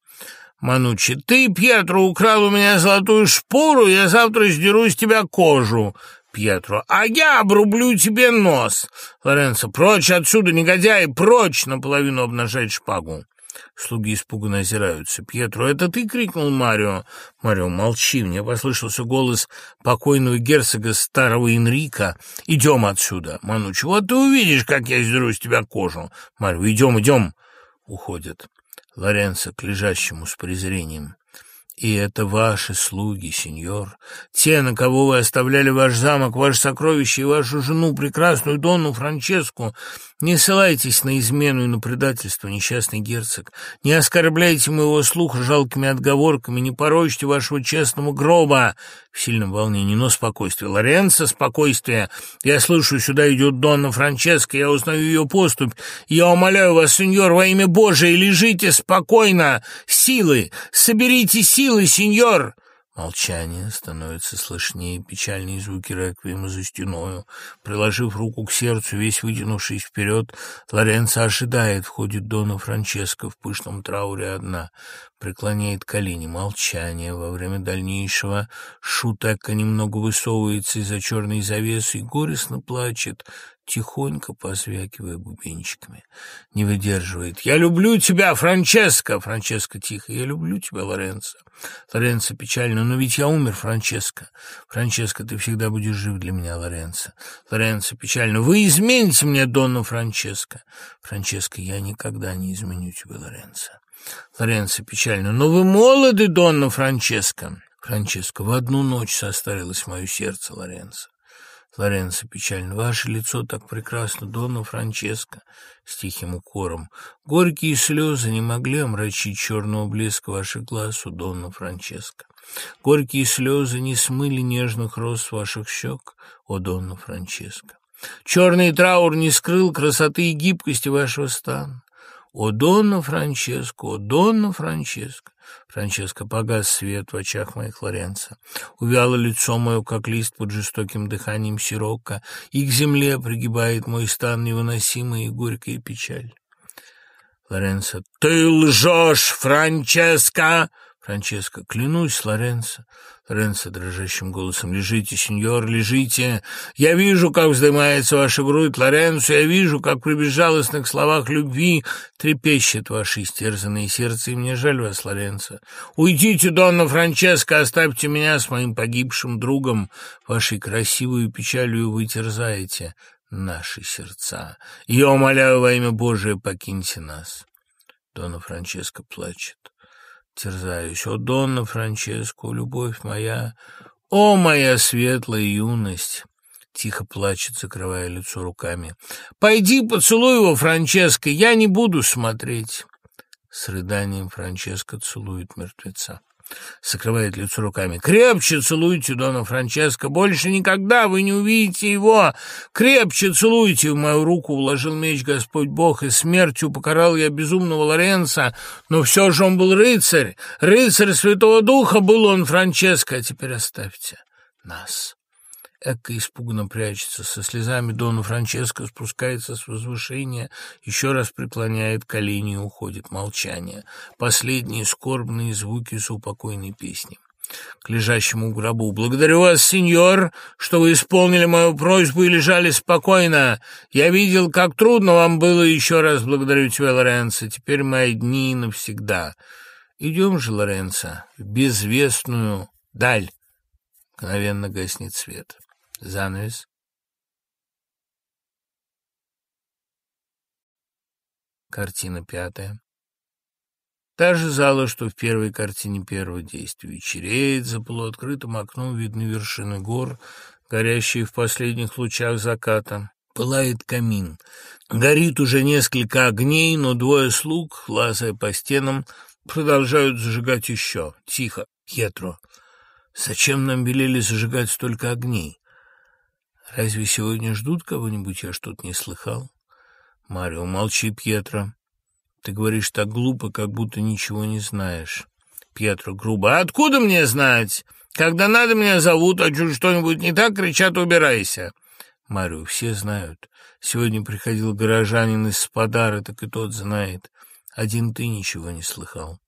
Манучи, ты, Пьетро, украл у меня золотую шпору, я завтра сдеру с тебя кожу. Пьетро. «А я обрублю тебе нос!» Лоренцо. «Прочь отсюда, негодяй! Прочь!» Наполовину обнажает шпагу. Слуги испуганно озираются. «Пьетро, это ты?» — крикнул Марио. «Марио, молчи!» Мне послышался голос покойного герцога старого Энрика. «Идем отсюда!» «Мануч, вот ты увидишь, как я сдеру с тебя кожу!» «Марио, идем, идем!» Уходят. Лоренцо к лежащему с презрением. И это ваши слуги, сеньор, те, на кого вы оставляли ваш замок, ваше сокровище и вашу жену, прекрасную Донну Франческу. Не ссылайтесь на измену и на предательство, несчастный герцог. Не оскорбляйте моего слуха жалкими отговорками, не порочьте вашего честного гроба. В сильном волнении, но спокойствие. Лоренцо, спокойствие. Я слышу, сюда идет Донна Франческа, я узнаю ее поступь. Я умоляю вас, сеньор, во имя Божие, лежите спокойно. Силы, соберите силы сеньор!» Молчание становится слышнее, печальные звуки реквиема за стеною. Приложив руку к сердцу, весь вытянувшись вперед, Лоренцо ожидает, входит Дона Франческо в пышном трауре одна преклоняет колени. Молчание. Во время дальнейшего Шутека немного высовывается из-за черной завесы и горестно плачет, тихонько позвякивая бубенчиками. Не выдерживает. «Я люблю тебя, Франческо!» Франческо тихо. «Я люблю тебя, Лоренцо!» Лоренцо печально. «Но ведь я умер, Франческо!» «Франческо, ты всегда будешь жив для меня, Лоренцо!» Лоренцо печально. «Вы измените мне, Донна Франческо!» «Франческо, я никогда не изменю тебя, Лоренцо!» Лоренцо печально. «Но вы молоды, Донна Франческо!» «Франческо, в одну ночь состарилось мое сердце, Лоренцо!» Лоренцо печально. «Ваше лицо так прекрасно, Донна Франческо!» С тихим укором. «Горькие слезы не могли омрачить черного блеска ваших глаз у Донна Франческо. Горькие слезы не смыли нежных роз ваших щек, о Донна Франческо. Черный траур не скрыл красоты и гибкости вашего стана. «О, Донна Франческо! О, Донна Франческо!» Франческо погас свет в очах моих Лоренцо. Увяло лицо мое, как лист под жестоким дыханием сирока, и к земле пригибает мой стан невыносимая и горькая печаль. Лоренцо. «Ты лжешь, Франческо!» Франческо. «Клянусь, Лоренцо!» Ренцо дрожащим голосом. «Лежите, сеньор, лежите! Я вижу, как вздымается ваша грудь, Лоренцо, я вижу, как при безжалостных словах любви трепещет ваше истерзанное сердце, и мне жаль вас, Лоренцо. Уйдите, Донна Франческо, оставьте меня с моим погибшим другом. Вашей красивой печалью вы терзаете наши сердца. Я умоляю во имя Божие, покиньте нас». Донна Франческо плачет терзаюсь. О, Донна Франческо, любовь моя, о, моя светлая юность!» Тихо плачет, закрывая лицо руками. «Пойди поцелуй его, Франческо, я не буду смотреть!» С рыданием Франческо целует мертвеца. Закрывает лицо руками. «Крепче целуйте, Дона Франческо! Больше никогда вы не увидите его! Крепче целуйте!» В мою руку вложил меч Господь Бог, и смертью покарал я безумного Лоренца, но все же он был рыцарь! Рыцарь Святого Духа был он, Франческо! А теперь оставьте нас!» Экка испуганно прячется, со слезами Дона Франческо спускается с возвышения, еще раз преклоняет колени и уходит. Молчание. Последние скорбные звуки заупокойной песни. К лежащему гробу. «Благодарю вас, сеньор, что вы исполнили мою просьбу и лежали спокойно. Я видел, как трудно вам было. Еще раз благодарю тебя, Лоренцо. Теперь мои дни навсегда. Идем же, Лоренцо, в безвестную даль». Мгновенно гаснет свет. Занавес. Картина пятая. Та же зала, что в первой картине первого действия. Вечереет, за полуоткрытым окном видны вершины гор, горящие в последних лучах заката. Пылает камин. Горит уже несколько огней, но двое слуг, лазая по стенам, продолжают зажигать еще. Тихо. Пьетро. Зачем нам велели зажигать столько огней? Разве сегодня ждут кого-нибудь? Я что-то не слыхал. Марио, молчи, Пьетро. Ты говоришь так глупо, как будто ничего не знаешь. Пьетро грубо. «А откуда мне знать? Когда надо, меня зовут, а чуть что-нибудь не так, кричат «убирайся». Марио, все знают. Сегодня приходил горожанин из Спадары, так и тот знает. Один ты ничего не слыхал.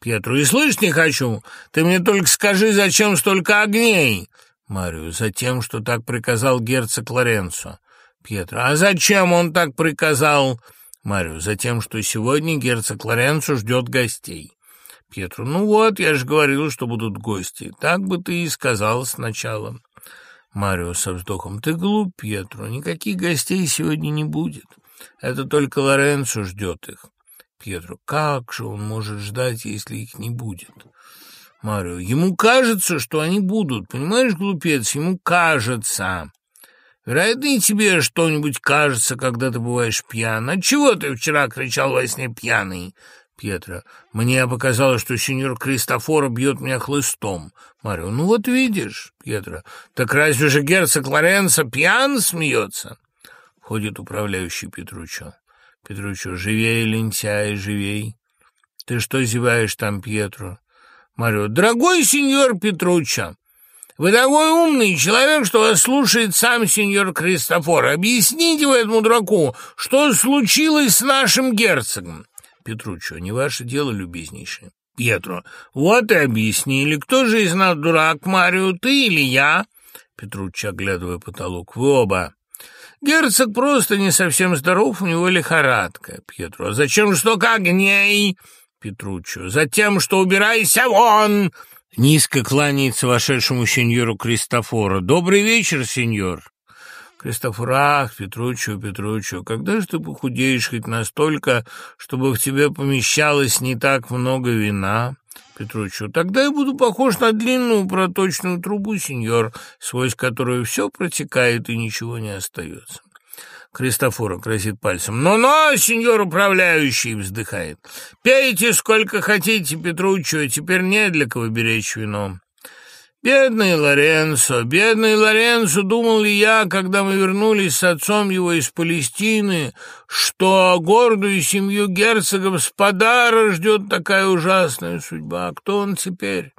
Пьетро, и слышать не хочу. Ты мне только скажи, зачем столько огней? Марио, затем, что так приказал герцог Лоренцо. Пьетро, а зачем он так приказал? Марио, затем, что сегодня герцог Лоренцо ждет гостей. Пьетро, ну вот, я же говорил, что будут гости. Так бы ты и сказал сначала. Марио со вздохом, ты глуп, Пьетро, никаких гостей сегодня не будет. Это только Лоренцо ждет их. Пьетро, как же он может ждать, если их не будет? Марио. Ему кажется, что они будут. Понимаешь, глупец, ему кажется. Вероятно, и тебе что-нибудь кажется, когда ты бываешь пьян. Отчего ты вчера кричал во сне пьяный? Пьетро. Мне показалось, что сеньор Кристофоро бьет меня хлыстом. Марио. Ну вот видишь, Пьетро. Так разве же герцог Лоренцо пьян смеется? Входит управляющий Петручо. Петручо. Живей, лентяй, живей. Ты что зеваешь там, Пьетро? Марио. «Дорогой сеньор Петруччо, вы такой умный человек, что вас слушает сам сеньор Кристофор. Объясните вы этому дураку, что случилось с нашим герцогом?» Петруччо. «Не ваше дело, любезнейший». Пьетро. «Вот и объяснили. Кто же из нас дурак, Марио, ты или я?» Петруччо, оглядывая потолок. «Вы оба». «Герцог просто не совсем здоров, у него лихорадка». Пьетро. «А зачем что как огней?» Петруччо. «Затем, что убирайся вон!» Низко кланяется вошедшему сеньору Кристофору. «Добрый вечер, сеньор!» Кристофор, ах, Петруччо, Петруччо, когда же ты похудеешь хоть настолько, чтобы в тебе помещалось не так много вина? Петруччо, тогда я буду похож на длинную проточную трубу, сеньор, сквозь которую все протекает и ничего не остается. Христофора грозит пальцем. «Ну-ну, сеньор управляющий!» — вздыхает. «Пейте сколько хотите, Петруччо, теперь не для кого беречь вино». Бедный Лоренцо, бедный Лоренцо, думал ли я, когда мы вернулись с отцом его из Палестины, что гордую семью герцогов Спадара ждет такая ужасная судьба. Кто он теперь?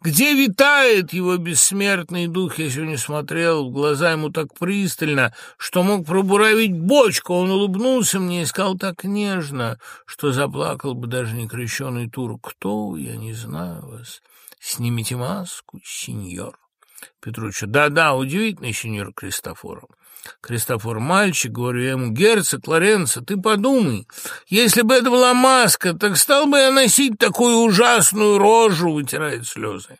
Где витает его бессмертный дух? Я сегодня смотрел в глаза ему так пристально, что мог пробуравить бочку. Он улыбнулся мне и сказал так нежно, что заплакал бы даже некрещенный турок. Кто? Я не знаю вас. Снимите маску, сеньор. Петруччо, да-да, удивительный сеньор Кристофоро. Кристофор, мальчик, говорю я ему, герцог Лоренцо, ты подумай, если бы это была маска, так стал бы я носить такую ужасную рожу, вытирает слезы.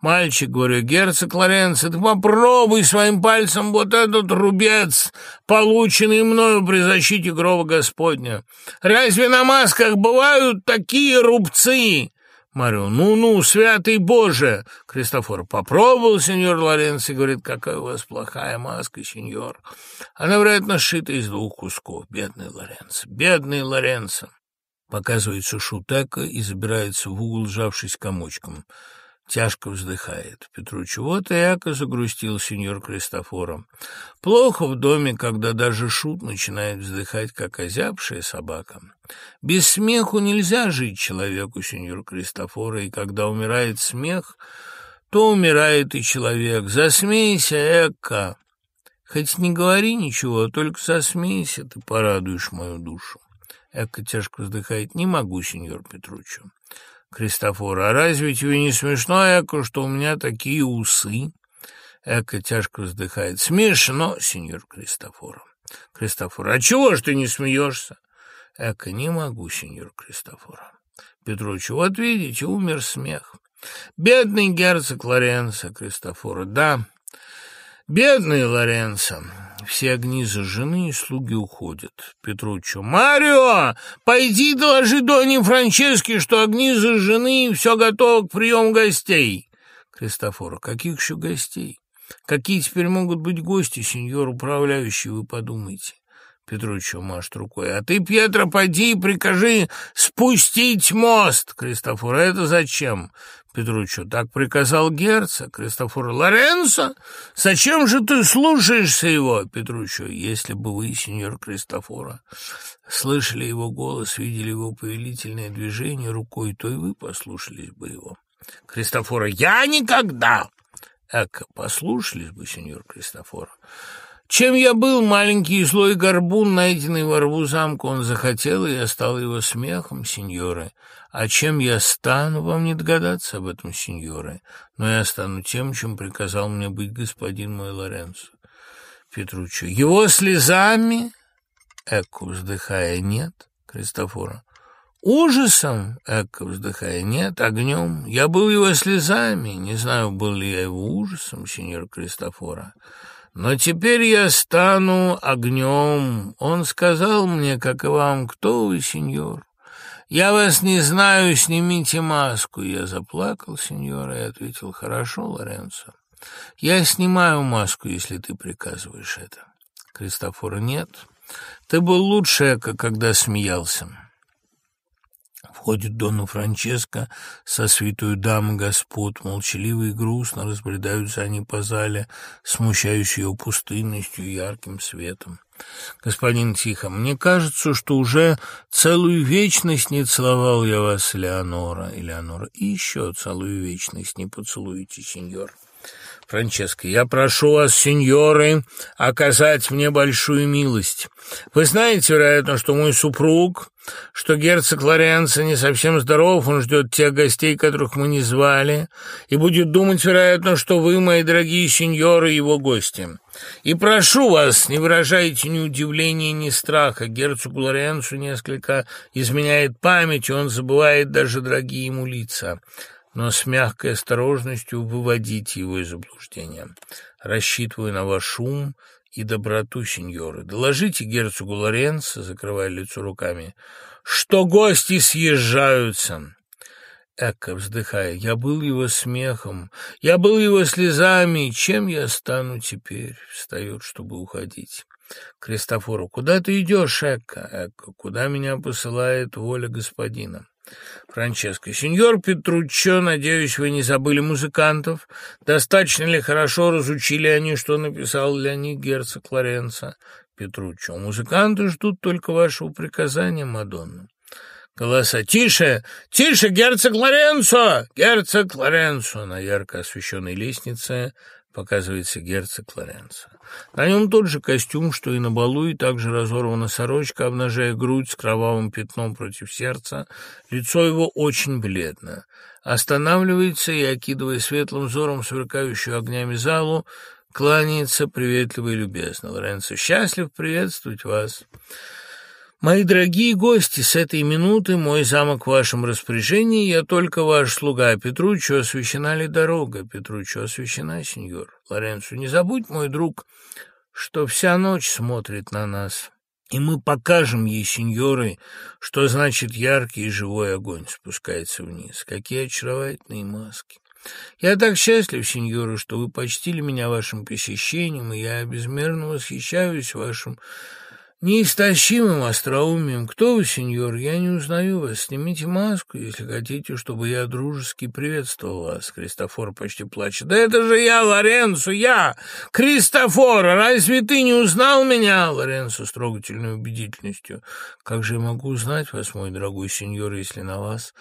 Мальчик, говорю, герцог Лоренцо, ты попробуй своим пальцем вот этот рубец, полученный мною при защите гроба Господня. Разве на масках бывают такие рубцы? Марио, ну-ну, святый Боже! Кристофор, попробовал, сеньор Лоренцо, говорит, какая у вас плохая маска, сеньор. Она, вероятно, сшита из двух кусков. Бедный Лоренцо, бедный Лоренцо. Показывается Шутека и забирается в угол, сжавшись комочком. Тяжко вздыхает. Петруччо, вот и Эко загрустил сеньор Кристофора. Плохо в доме, когда даже шут начинает вздыхать, как озябшая собака. Без смеху нельзя жить человеку, сеньор Кристофора, и когда умирает смех, то умирает и человек. Засмейся, Эко. Хоть не говори ничего, только засмейся, ты порадуешь мою душу. Эко тяжко вздыхает. Не могу, сеньор Петруччо. Кристофор, а разве тебе не смешно, Эко, что у меня такие усы? Эко тяжко вздыхает. Смешно, сеньор Кристофор. Кристофор, а чего ж ты не смеешься? Эко, не могу, сеньор Кристофор. Петрович, вот видите, умер смех. Бедный герцог Лоренцо Кристофора, да, бедный Лоренцо. Все огни зажжены, и слуги уходят. Петруччо. «Марио, пойди доложи Доне Франческе, что огни зажжены, и все готово к приему гостей». Кристофоро. «Каких еще гостей? Какие теперь могут быть гости, сеньор управляющий, вы подумайте?» Петруччо машет рукой. «А ты, Пьетро, поди и прикажи спустить мост!» Кристофор, это зачем? Петруччо, так приказал герцог. Кристофор, Лоренцо, зачем же ты слушаешься его? Петруччо, если бы вы, сеньор Кристофора, слышали его голос, видели его повелительное движение рукой, то и вы послушались бы его. Кристофора, я никогда! Эка, послушались бы, сеньор Кристофора. Чем я был, маленький и злой горбун, найденный во рву замка, он захотел, и я стал его смехом, сеньоры. А чем я стану, вам не догадаться об этом, сеньоры, но я стану тем, чем приказал мне быть господин мой Лоренцо. Петруччо. Его слезами? Эко, вздыхая, нет. Кристофора. Ужасом, Эко, вздыхая, нет, огнем. Я был его слезами, не знаю, был ли я его ужасом, сеньор Кристофора. Но теперь я стану огнем. Он сказал мне, как и вам, кто вы, сеньор. «Я вас не знаю, снимите маску». Я заплакал, сеньора, и ответил, «Хорошо, Лоренцо, я снимаю маску, если ты приказываешь это». Кристофора, «Нет, ты был лучше, когда смеялся». Входит Донна Франческо со святой дамы господ, молчаливо и грустно разбредаются они по зале, смущающие ее пустынностью и ярким светом. «Господин Тихо, мне кажется, что уже целую вечность не целовал я вас, Леонора, Элеонора, и еще целую вечность не поцелуете, сеньор». Франческо, я прошу вас, сеньоры, оказать мне большую милость. Вы знаете, вероятно, что мой супруг, что герцог Лоренцо не совсем здоров, он ждет тех гостей, которых мы не звали, и будет думать, вероятно, что вы, мои дорогие сеньоры, его гости. И прошу вас, не выражайте ни удивления, ни страха. Герцогу Лоренцу несколько изменяет память, и он забывает даже дорогие ему лица но с мягкой осторожностью выводите его из заблуждения. Рассчитываю на ваш ум и доброту, сеньоры. Доложите герцогу Лоренцо, закрывая лицо руками, что гости съезжаются. Эко, вздыхая, я был его смехом, я был его слезами, чем я стану теперь? Встает, чтобы уходить. Кристофору, куда ты идешь, Эко? Эко, куда меня посылает воля господина? Франческо. «Сеньор Петруччо, надеюсь, вы не забыли музыкантов? Достаточно ли хорошо разучили они, что написал для них герцог Лоренцо?» Петруччо. «Музыканты ждут только вашего приказания, Мадонна». Голоса. «Тише! Тише, герцог Лоренцо! Герцог Лоренцо!» На ярко освещенной лестнице показывается герцог Лоренцо. На нем тот же костюм, что и на балу, и также разорвана сорочка, обнажая грудь с кровавым пятном против сердца. Лицо его очень бледно. Останавливается и, окидывая светлым взором сверкающую огнями залу, кланяется приветливо и любезно. Лоренцо, счастлив приветствовать вас. Мои дорогие гости, с этой минуты мой замок в вашем распоряжении, я только ваш слуга. Петруччо, освящена ли дорога? Петруччо, освящена, сеньор. Лоренцо, не забудь, мой друг, что вся ночь смотрит на нас, и мы покажем ей, сеньоры, что значит яркий и живой огонь спускается вниз. Какие очаровательные маски! Я так счастлив, сеньоры, что вы почтили меня вашим посещением, и я безмерно восхищаюсь вашим неистощимым остроумием. Кто вы, сеньор? Я не узнаю вас. Снимите маску, если хотите, чтобы я дружески приветствовал вас. Кристофор почти плачет. Да это же я, Лоренцо, я! Кристофор! Разве ты не узнал меня? Лоренцо с трогательной убедительностью. Как же я могу узнать вас, мой дорогой сеньор, если на вас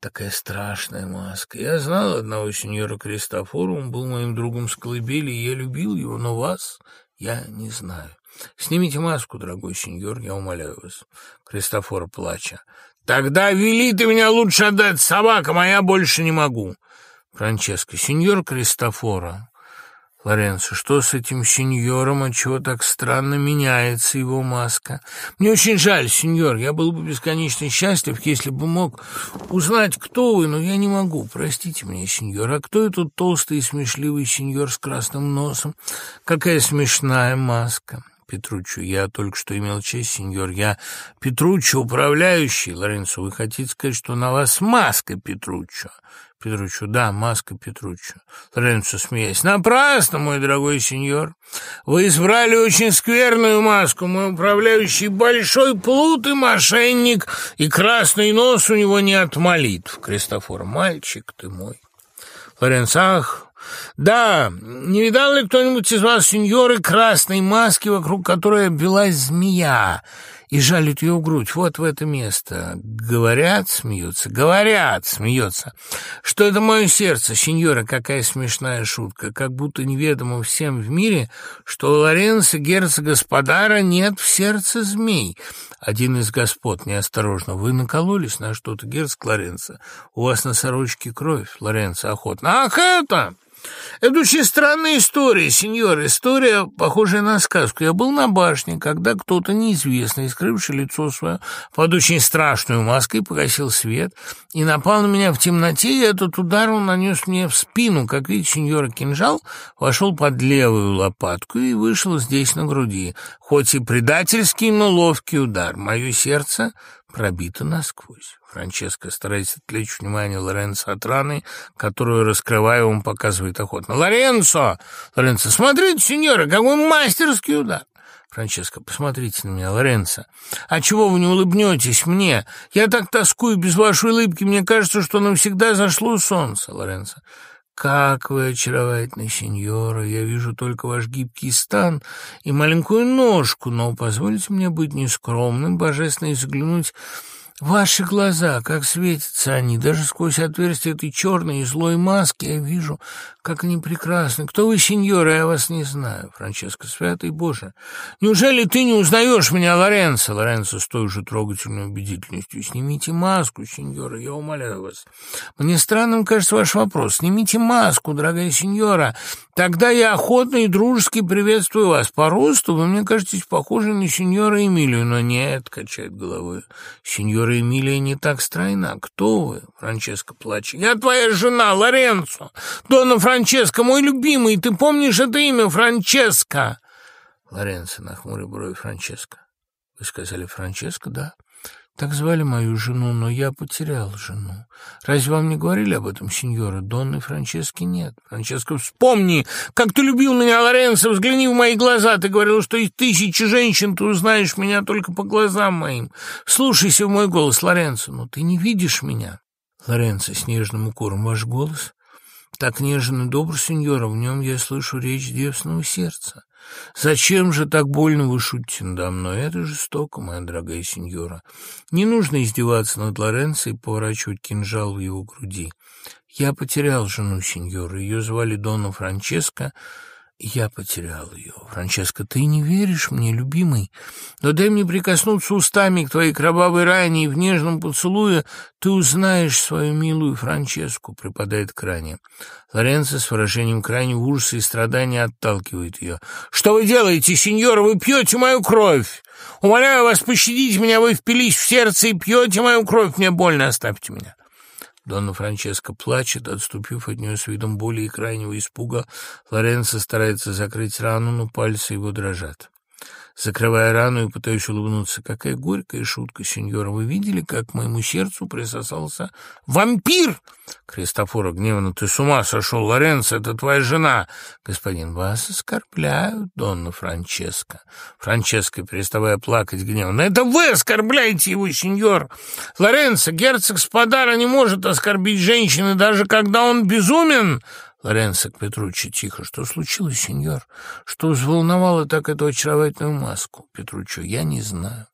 такая страшная маска. Я знал одного сеньора Кристофора, он был моим другом с колыбели, и я любил его, но вас я не знаю. Снимите маску, дорогой сеньор, я умоляю вас. Кристофор, плача. Тогда вели ты меня лучше отдать собакам, а я больше не могу. Франческо, сеньор Кристофора, Лоренцо, что с этим сеньором, отчего так странно меняется его маска? Мне очень жаль, сеньор, я был бы бесконечно счастлив, если бы мог узнать, кто вы, но я не могу. Простите меня, сеньор, а кто этот толстый и смешливый сеньор с красным носом? Какая смешная маска!» Петруччо. Я только что имел честь, сеньор. Я Петруччо, управляющий. Лоренцо, вы хотите сказать, что на вас маска Петруччо? Петруччо. Да, маска Петруччо. Лоренцо, смеясь. Напрасно, мой дорогой сеньор. Вы избрали очень скверную маску. Мой управляющий большой плут и мошенник, и красный нос у него не от молитв. Кристофор, мальчик ты мой. Лоренцо, ах, «Да, не видал ли кто-нибудь из вас сеньоры красной маски, вокруг которой обвелась змея?» и жалит ее в грудь, вот в это место. Говорят, смеются, говорят, смеется, что это мое сердце, сеньора, какая смешная шутка, как будто неведомо всем в мире, что у Лоренса, герцога Спадара, нет в сердце змей. Один из господ неосторожно, вы накололись на что-то, герцог Лоренса, у вас на сорочке кровь, Лоренса охотно. Ах, это... Это очень странная история, сеньор. История, похожая на сказку. Я был на башне, когда кто-то неизвестный, скрывший лицо свое под очень страшную маской, погасил свет и напал на меня в темноте, и этот удар он нанес мне в спину. Как видите, сеньора кинжал вошел под левую лопатку и вышел здесь на груди. Хоть и предательский, но ловкий удар. Мое сердце пробито насквозь. Франческо, стараясь отвлечь внимание Лоренцо от раны, которую, раскрывая, он показывает охотно. «Лоренцо! Лоренцо, смотрите, сеньора, какой мастерский удар!» Франческо, посмотрите на меня, Лоренцо. А чего вы не улыбнетесь мне? Я так тоскую без вашей улыбки, мне кажется, что навсегда зашло солнце, Лоренцо. «Как вы очаровательны, сеньора! Я вижу только ваш гибкий стан и маленькую ножку, но позвольте мне быть нескромным, божественно, и заглянуть Ваши глаза, как светятся они, даже сквозь отверстие этой черной и злой маски я вижу, как они прекрасны. Кто вы, сеньора, я вас не знаю. Франческо, святый Боже, неужели ты не узнаешь меня, Лоренцо? Лоренцо с той же трогательной убедительностью. Снимите маску, сеньора, я умоляю вас. Мне странным кажется ваш вопрос. Снимите маску, дорогая сеньора. Тогда я охотно и дружески приветствую вас. По росту вы мне кажетесь похожи на сеньора Эмилию, но нет, качает головой. Сеньора Сеньора Эмилия не так стройна. Кто вы?» Франческо плачет. «Я твоя жена, Лоренцо. Дона Франческо, мой любимый. Ты помнишь это имя, Франческо?» Лоренцо нахмурил брови Франческо. «Вы сказали Франческо, да?» Так звали мою жену, но я потерял жену. Разве вам не говорили об этом, сеньора? Донны Франчески нет. Франческо, вспомни, как ты любил меня, Лоренцо, взгляни в мои глаза. Ты говорил, что из тысячи женщин ты узнаешь меня только по глазам моим. Слушайся в мой голос, Лоренцо, но ты не видишь меня. Лоренцо с нежным укором, ваш голос так нежен и добр, сеньора, в нем я слышу речь девственного сердца. Зачем же так больно вы шутите надо мной? Это жестоко, моя дорогая сеньора. Не нужно издеваться над Лоренцо и поворачивать кинжал в его груди. Я потерял жену сеньора, ее звали Дона Франческо, я потерял ее. Франческо, ты не веришь мне, любимый? Но дай мне прикоснуться устами к твоей кровавой ране, и в нежном поцелуе ты узнаешь свою милую Франческу, припадает к ране. Лоренцо с выражением крайнего ужаса и страдания отталкивает ее. «Что вы делаете, сеньора? Вы пьете мою кровь! Умоляю вас, пощадить меня, вы впились в сердце и пьете мою кровь, мне больно, оставьте меня!» Донна Франческо плачет, отступив от нее с видом боли и крайнего испуга. Лоренцо старается закрыть рану, но пальцы его дрожат. Закрывая рану и пытаясь улыбнуться. «Какая горькая шутка, сеньора! Вы видели, как к моему сердцу присосался вампир?» Кристофора гневно. «Ты с ума сошел, Лоренцо, это твоя жена!» «Господин, вас оскорбляют, Донна Франческо!» Франческо, переставая плакать гневно. «Это вы оскорбляете его, сеньор! Лоренцо, герцог Спадара не может оскорбить женщины, даже когда он безумен!» Лоренцо к Петруччи тихо. «Что случилось, сеньор? Что взволновало так эту очаровательную маску?» Петруччо. «Я не знаю».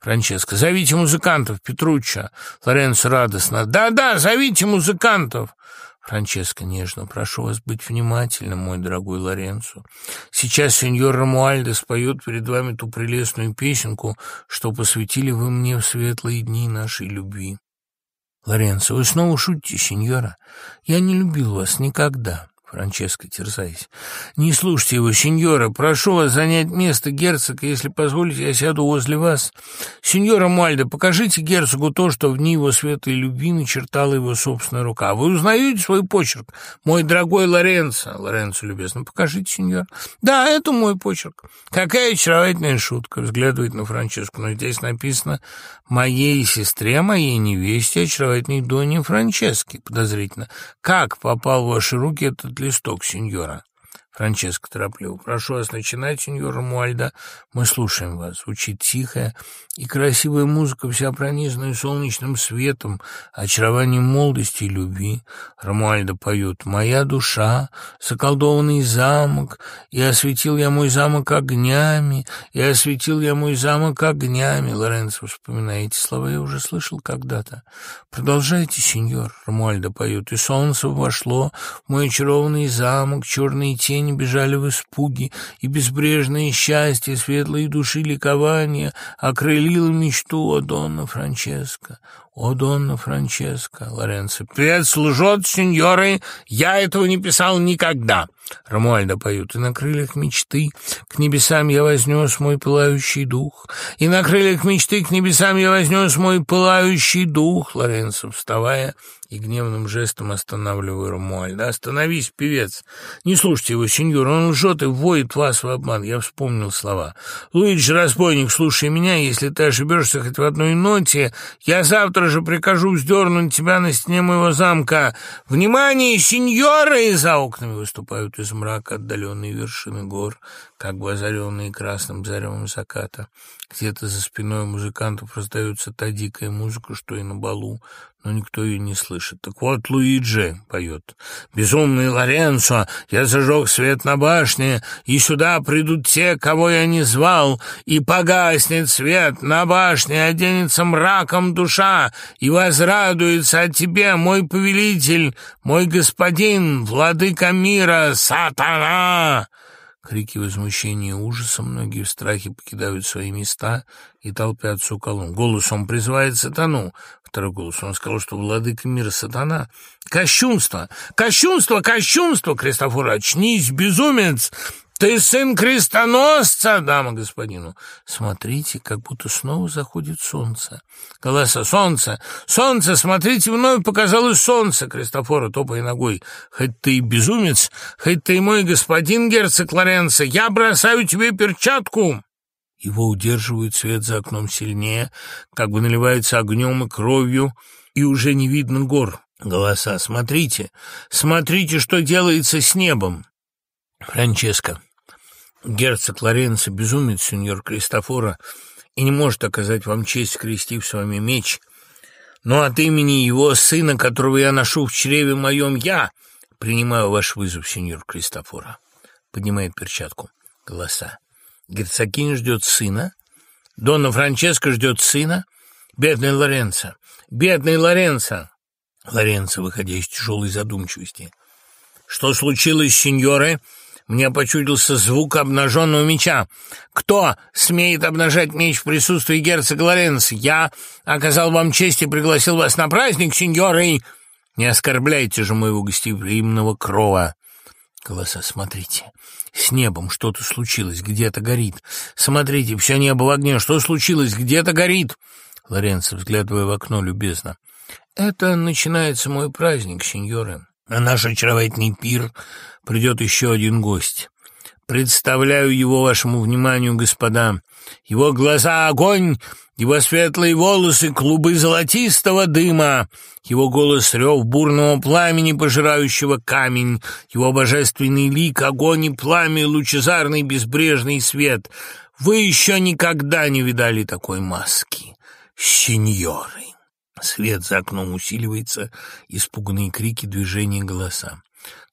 Франческо. «Зовите музыкантов, Петруччо». Лоренцо радостно. «Да-да, зовите музыкантов». Франческо нежно, прошу вас быть внимательным, мой дорогой Лоренцо. Сейчас сеньор Рамуальдо споет перед вами ту прелестную песенку, что посвятили вы мне в светлые дни нашей любви. Лоренцо, вы снова шутите, сеньора? Я не любил вас никогда. Франческо, терзаясь. «Не слушайте его, сеньора. Прошу вас занять место герцога. Если позволите, я сяду возле вас. Сеньора Мальдо, покажите герцогу то, что в дни его светлой любви начертала его собственная рука. Вы узнаете свой почерк? Мой дорогой Лоренцо». Лоренцо, любезно, покажите, сеньор. «Да, это мой почерк». Какая очаровательная шутка. Взглядывает на Франческо. Но здесь написано «моей сестре, моей невесте, очаровательной Доне Франчески». Подозрительно. Как попал в ваши руки этот листок, сеньора. Франческо торопливо. «Прошу вас начинать, сеньора Муальда. Мы слушаем вас». Звучит тихая и красивая музыка, вся пронизанная солнечным светом, очарованием молодости и любви. Рамуальда поет «Моя душа, заколдованный замок, и осветил я мой замок огнями, и осветил я мой замок огнями». Лоренцо вспоминает эти слова, я уже слышал когда-то. «Продолжайте, сеньор», — Рамуальда поет, «И солнце вошло в мой очарованный замок, черные тени они бежали в испуге, и безбрежное счастье, светлые души ликования окрылило мечту о Донна Франческо. «О, Донна Франческо!» Лоренцо. «Певец лжет, сеньоры! Я этого не писал никогда!» Рамуальда поют. «И на крыльях мечты к небесам я вознес мой пылающий дух, и на крыльях мечты к небесам я вознес мой пылающий дух!» Лоренцо, вставая и гневным жестом останавливаю Рамуальда. «Остановись, певец! Не слушайте его, сеньор, он лжет и вводит вас в обман!» Я вспомнил слова. «Луиджи, разбойник, слушай меня, если ты ошибешься хоть в одной ноте, я завтра же прикажу вздернуть тебя на стене моего замка. Внимание, сеньоры!» За окнами выступают из мрака отдаленные вершины гор, как бы озаренные красным заревом заката. Где-то за спиной музыкантов раздается та дикая музыка, что и на балу, но никто ее не слышит. Так вот, Луиджи поет. «Безумный Лоренцо, я зажег свет на башне, и сюда придут те, кого я не звал, и погаснет свет на башне, оденется мраком душа, и возрадуется о тебе, мой повелитель, мой господин, владыка мира, сатана!» Крики возмущения и ужаса, многие в страхе покидают свои места и толпятся у колонн. Голос он призывает сатану. Второй голос он сказал, что владыка мира сатана. «Кощунство! Кощунство! Кощунство! Кристофор, очнись, безумец! «Ты сын крестоносца, дама господину!» Смотрите, как будто снова заходит солнце. Голоса «Солнце! Солнце! Смотрите, вновь показалось солнце!» Кристофора, топая ногой. «Хоть ты и безумец, хоть ты и мой господин герцог Лоренцо, я бросаю тебе перчатку!» Его удерживают свет за окном сильнее, как бы наливается огнем и кровью, и уже не видно гор. Голоса «Смотрите! Смотрите, что делается с небом!» Франческо. Герцог Лоренцо безумец, сеньор Кристофора, и не может оказать вам честь, скрестив с вами меч. Но от имени его сына, которого я ношу в чреве моем, я принимаю ваш вызов, сеньор Кристофора. Поднимает перчатку. Голоса. Герцогиня ждет сына. Донна Франческо ждет сына. Бедный Лоренцо. Бедный Лоренцо. Лоренцо, выходя из тяжелой задумчивости. Что случилось, сеньоры? Мне почудился звук обнаженного меча. «Кто смеет обнажать меч в присутствии герцога Лоренс? Я оказал вам честь и пригласил вас на праздник, сеньоры. Не оскорбляйте же моего гостеприимного крова!» Голоса, смотрите. С небом что-то случилось, где-то горит. Смотрите, все небо в огне. Что случилось? Где-то горит. Лоренцо, взглядывая в окно, любезно. Это начинается мой праздник, сеньоры. На наш очаровательный пир придет еще один гость. Представляю его вашему вниманию, господа. Его глаза — огонь, его светлые волосы — клубы золотистого дыма, его голос — рев бурного пламени, пожирающего камень, его божественный лик — огонь и пламя, лучезарный безбрежный свет. Вы еще никогда не видали такой маски, сеньоры. Свет за окном усиливается, испуганные крики, движения, голоса.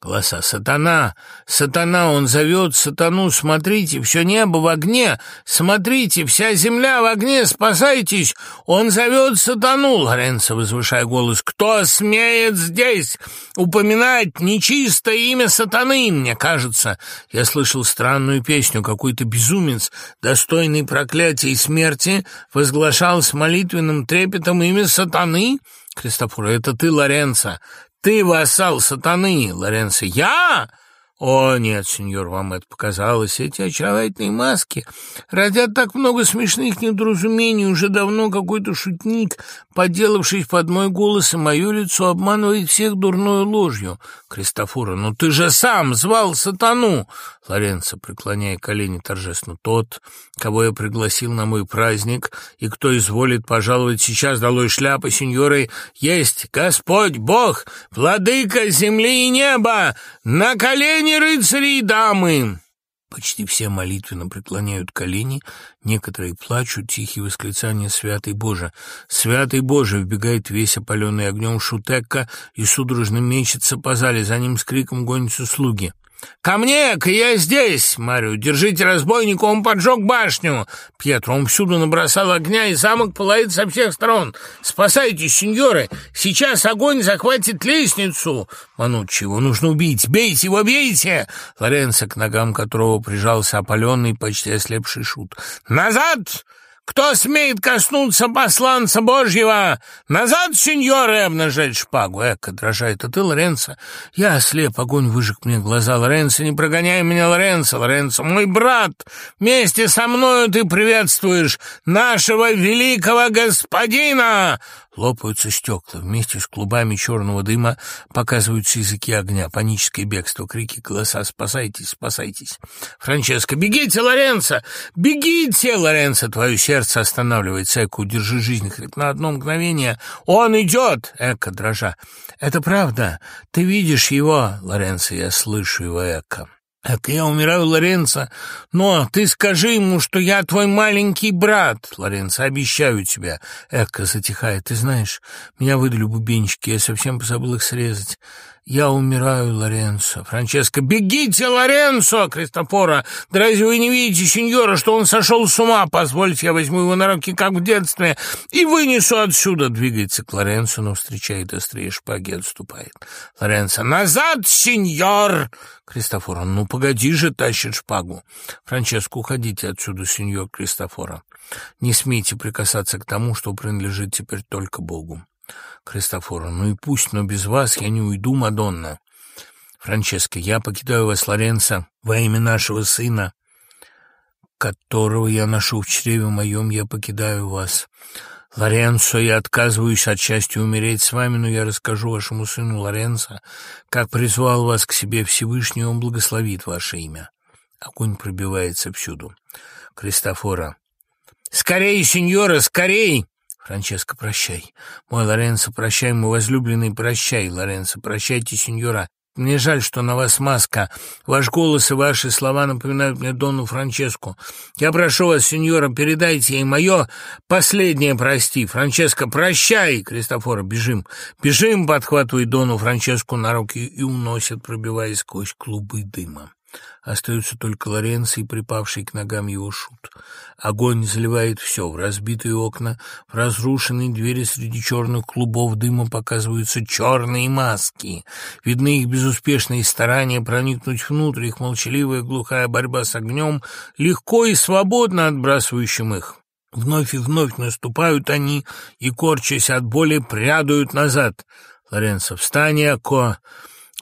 Голоса «Сатана! Сатана! Он зовет сатану! Смотрите, все небо в огне! Смотрите, вся земля в огне! Спасайтесь! Он зовет сатану!» Лоренцо, возвышая голос, «Кто смеет здесь упоминать нечистое имя сатаны?» Мне кажется, я слышал странную песню. Какой-то безумец, достойный проклятия и смерти, возглашал с молитвенным трепетом имя сатаны. Кристофор, это ты, Лоренцо, «Ты вассал сатаны, Лоренцо!» «Я?» «О, нет, сеньор, вам это показалось. Эти очаровательные маски родят так много смешных недоразумений. Уже давно какой-то шутник, подделавшись под мой голос и мое лицо, обманывает всех дурной ложью. Кристофора, ну ты же сам звал сатану!» Лоренцо, преклоняя колени торжественно, «Тот, кого я пригласил на мой праздник, и кто изволит пожаловать сейчас долой шляпы, сеньоры, есть Господь Бог, владыка земли и неба, на колени колени, рыцари и дамы!» Почти все молитвенно преклоняют колени, некоторые плачут, тихие восклицания «Святый Боже!» «Святый Боже!» вбегает весь опаленный огнем Шутекка и судорожно мечется по зале, за ним с криком гонятся слуги. «Ко мне-ка, я здесь!» Марио, держите разбойника, он поджег башню. Пьетро, он всюду набросал огня, и замок пылает со всех сторон. Спасайтесь, сеньоры, сейчас огонь захватит лестницу. Мануччи, его нужно убить, бейте его, бейте! Лоренцо, к ногам которого прижался опаленный, почти ослепший шут. «Назад!» Кто смеет коснуться посланца Божьего? Назад, сеньоры, обнажать шпагу. Эка, дрожает, а ты, Лоренцо? Я ослеп, огонь выжег мне глаза. Лоренцо, не прогоняй меня, Лоренцо, Лоренцо, мой брат, вместе со мною ты приветствуешь нашего великого господина. Лопаются стекла. Вместе с клубами черного дыма показываются языки огня. Паническое бегство, крики, голоса «Спасайтесь! Спасайтесь!» «Франческо, бегите, Лоренцо! Бегите, Лоренцо!» Твое сердце останавливается. Эко, удержи жизнь хоть на одно мгновение. «Он идет!» Эко, дрожа. «Это правда. Ты видишь его?» Лоренцо, я слышу его эко. «Так я умираю, Лоренцо, но ты скажи ему, что я твой маленький брат, Лоренцо, обещаю тебя». Эка затихает. «Ты знаешь, меня выдали бубенчики, я совсем позабыл их срезать. «Я умираю, Лоренцо». «Франческо, бегите, Лоренцо!» Кристофора. «Да разве вы не видите, сеньора, что он сошел с ума? Позвольте, я возьму его на руки, как в детстве, и вынесу отсюда». Двигается к Лоренцо, но встречает острее шпаги, отступает. Лоренцо. «Назад, сеньор!» Кристофора. «Ну, погоди же, тащит шпагу». Франческо, уходите отсюда, сеньор Кристофора. Не смейте прикасаться к тому, что принадлежит теперь только Богу. Кристофора. «Ну и пусть, но без вас я не уйду, Мадонна». «Франческо, я покидаю вас, Лоренцо, во имя нашего сына, которого я ношу в чреве моем, я покидаю вас. Лоренцо, я отказываюсь от счастья умереть с вами, но я расскажу вашему сыну Лоренцо, как призвал вас к себе Всевышний, он благословит ваше имя». Огонь пробивается всюду. Кристофора. «Скорей, сеньора, скорей!» Франческо, прощай. Мой Лоренцо, прощай, мой возлюбленный, прощай, Лоренцо, прощайте, сеньора. Мне жаль, что на вас маска. Ваш голос и ваши слова напоминают мне Дону Франческу. Я прошу вас, сеньора, передайте ей мое последнее прости. Франческо, прощай! Кристофора, бежим. Бежим, подхватывает Дону Франческу на руки и уносит, пробиваясь сквозь клубы дыма. Остаются только Лоренцо и припавший к ногам его шут. Огонь заливает все. В разбитые окна, в разрушенные двери среди черных клубов дыма показываются черные маски. Видны их безуспешные старания проникнуть внутрь, их молчаливая глухая борьба с огнем, легко и свободно отбрасывающим их. Вновь и вновь наступают они и, корчась от боли, прядают назад. Лоренцо, встань, Ако!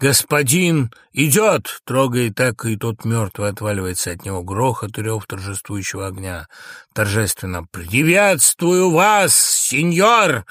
«Господин идет!» — трогает так, и тот мертвый отваливается от него грохот и рев торжествующего огня. Торжественно «Приветствую вас, сеньор!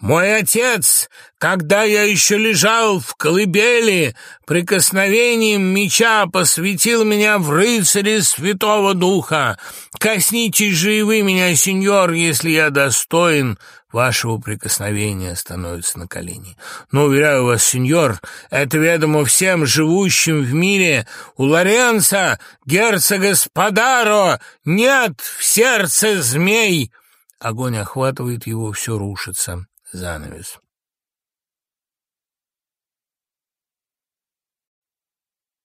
Мой отец, когда я еще лежал в колыбели, прикосновением меча посвятил меня в рыцаре Святого Духа. Коснитесь же и вы меня, сеньор, если я достоин вашего прикосновения становится на колени. Но, уверяю вас, сеньор, это ведомо всем живущим в мире. У Лоренца, герцога Спадаро, нет в сердце змей. Огонь охватывает его, все рушится. Занавес.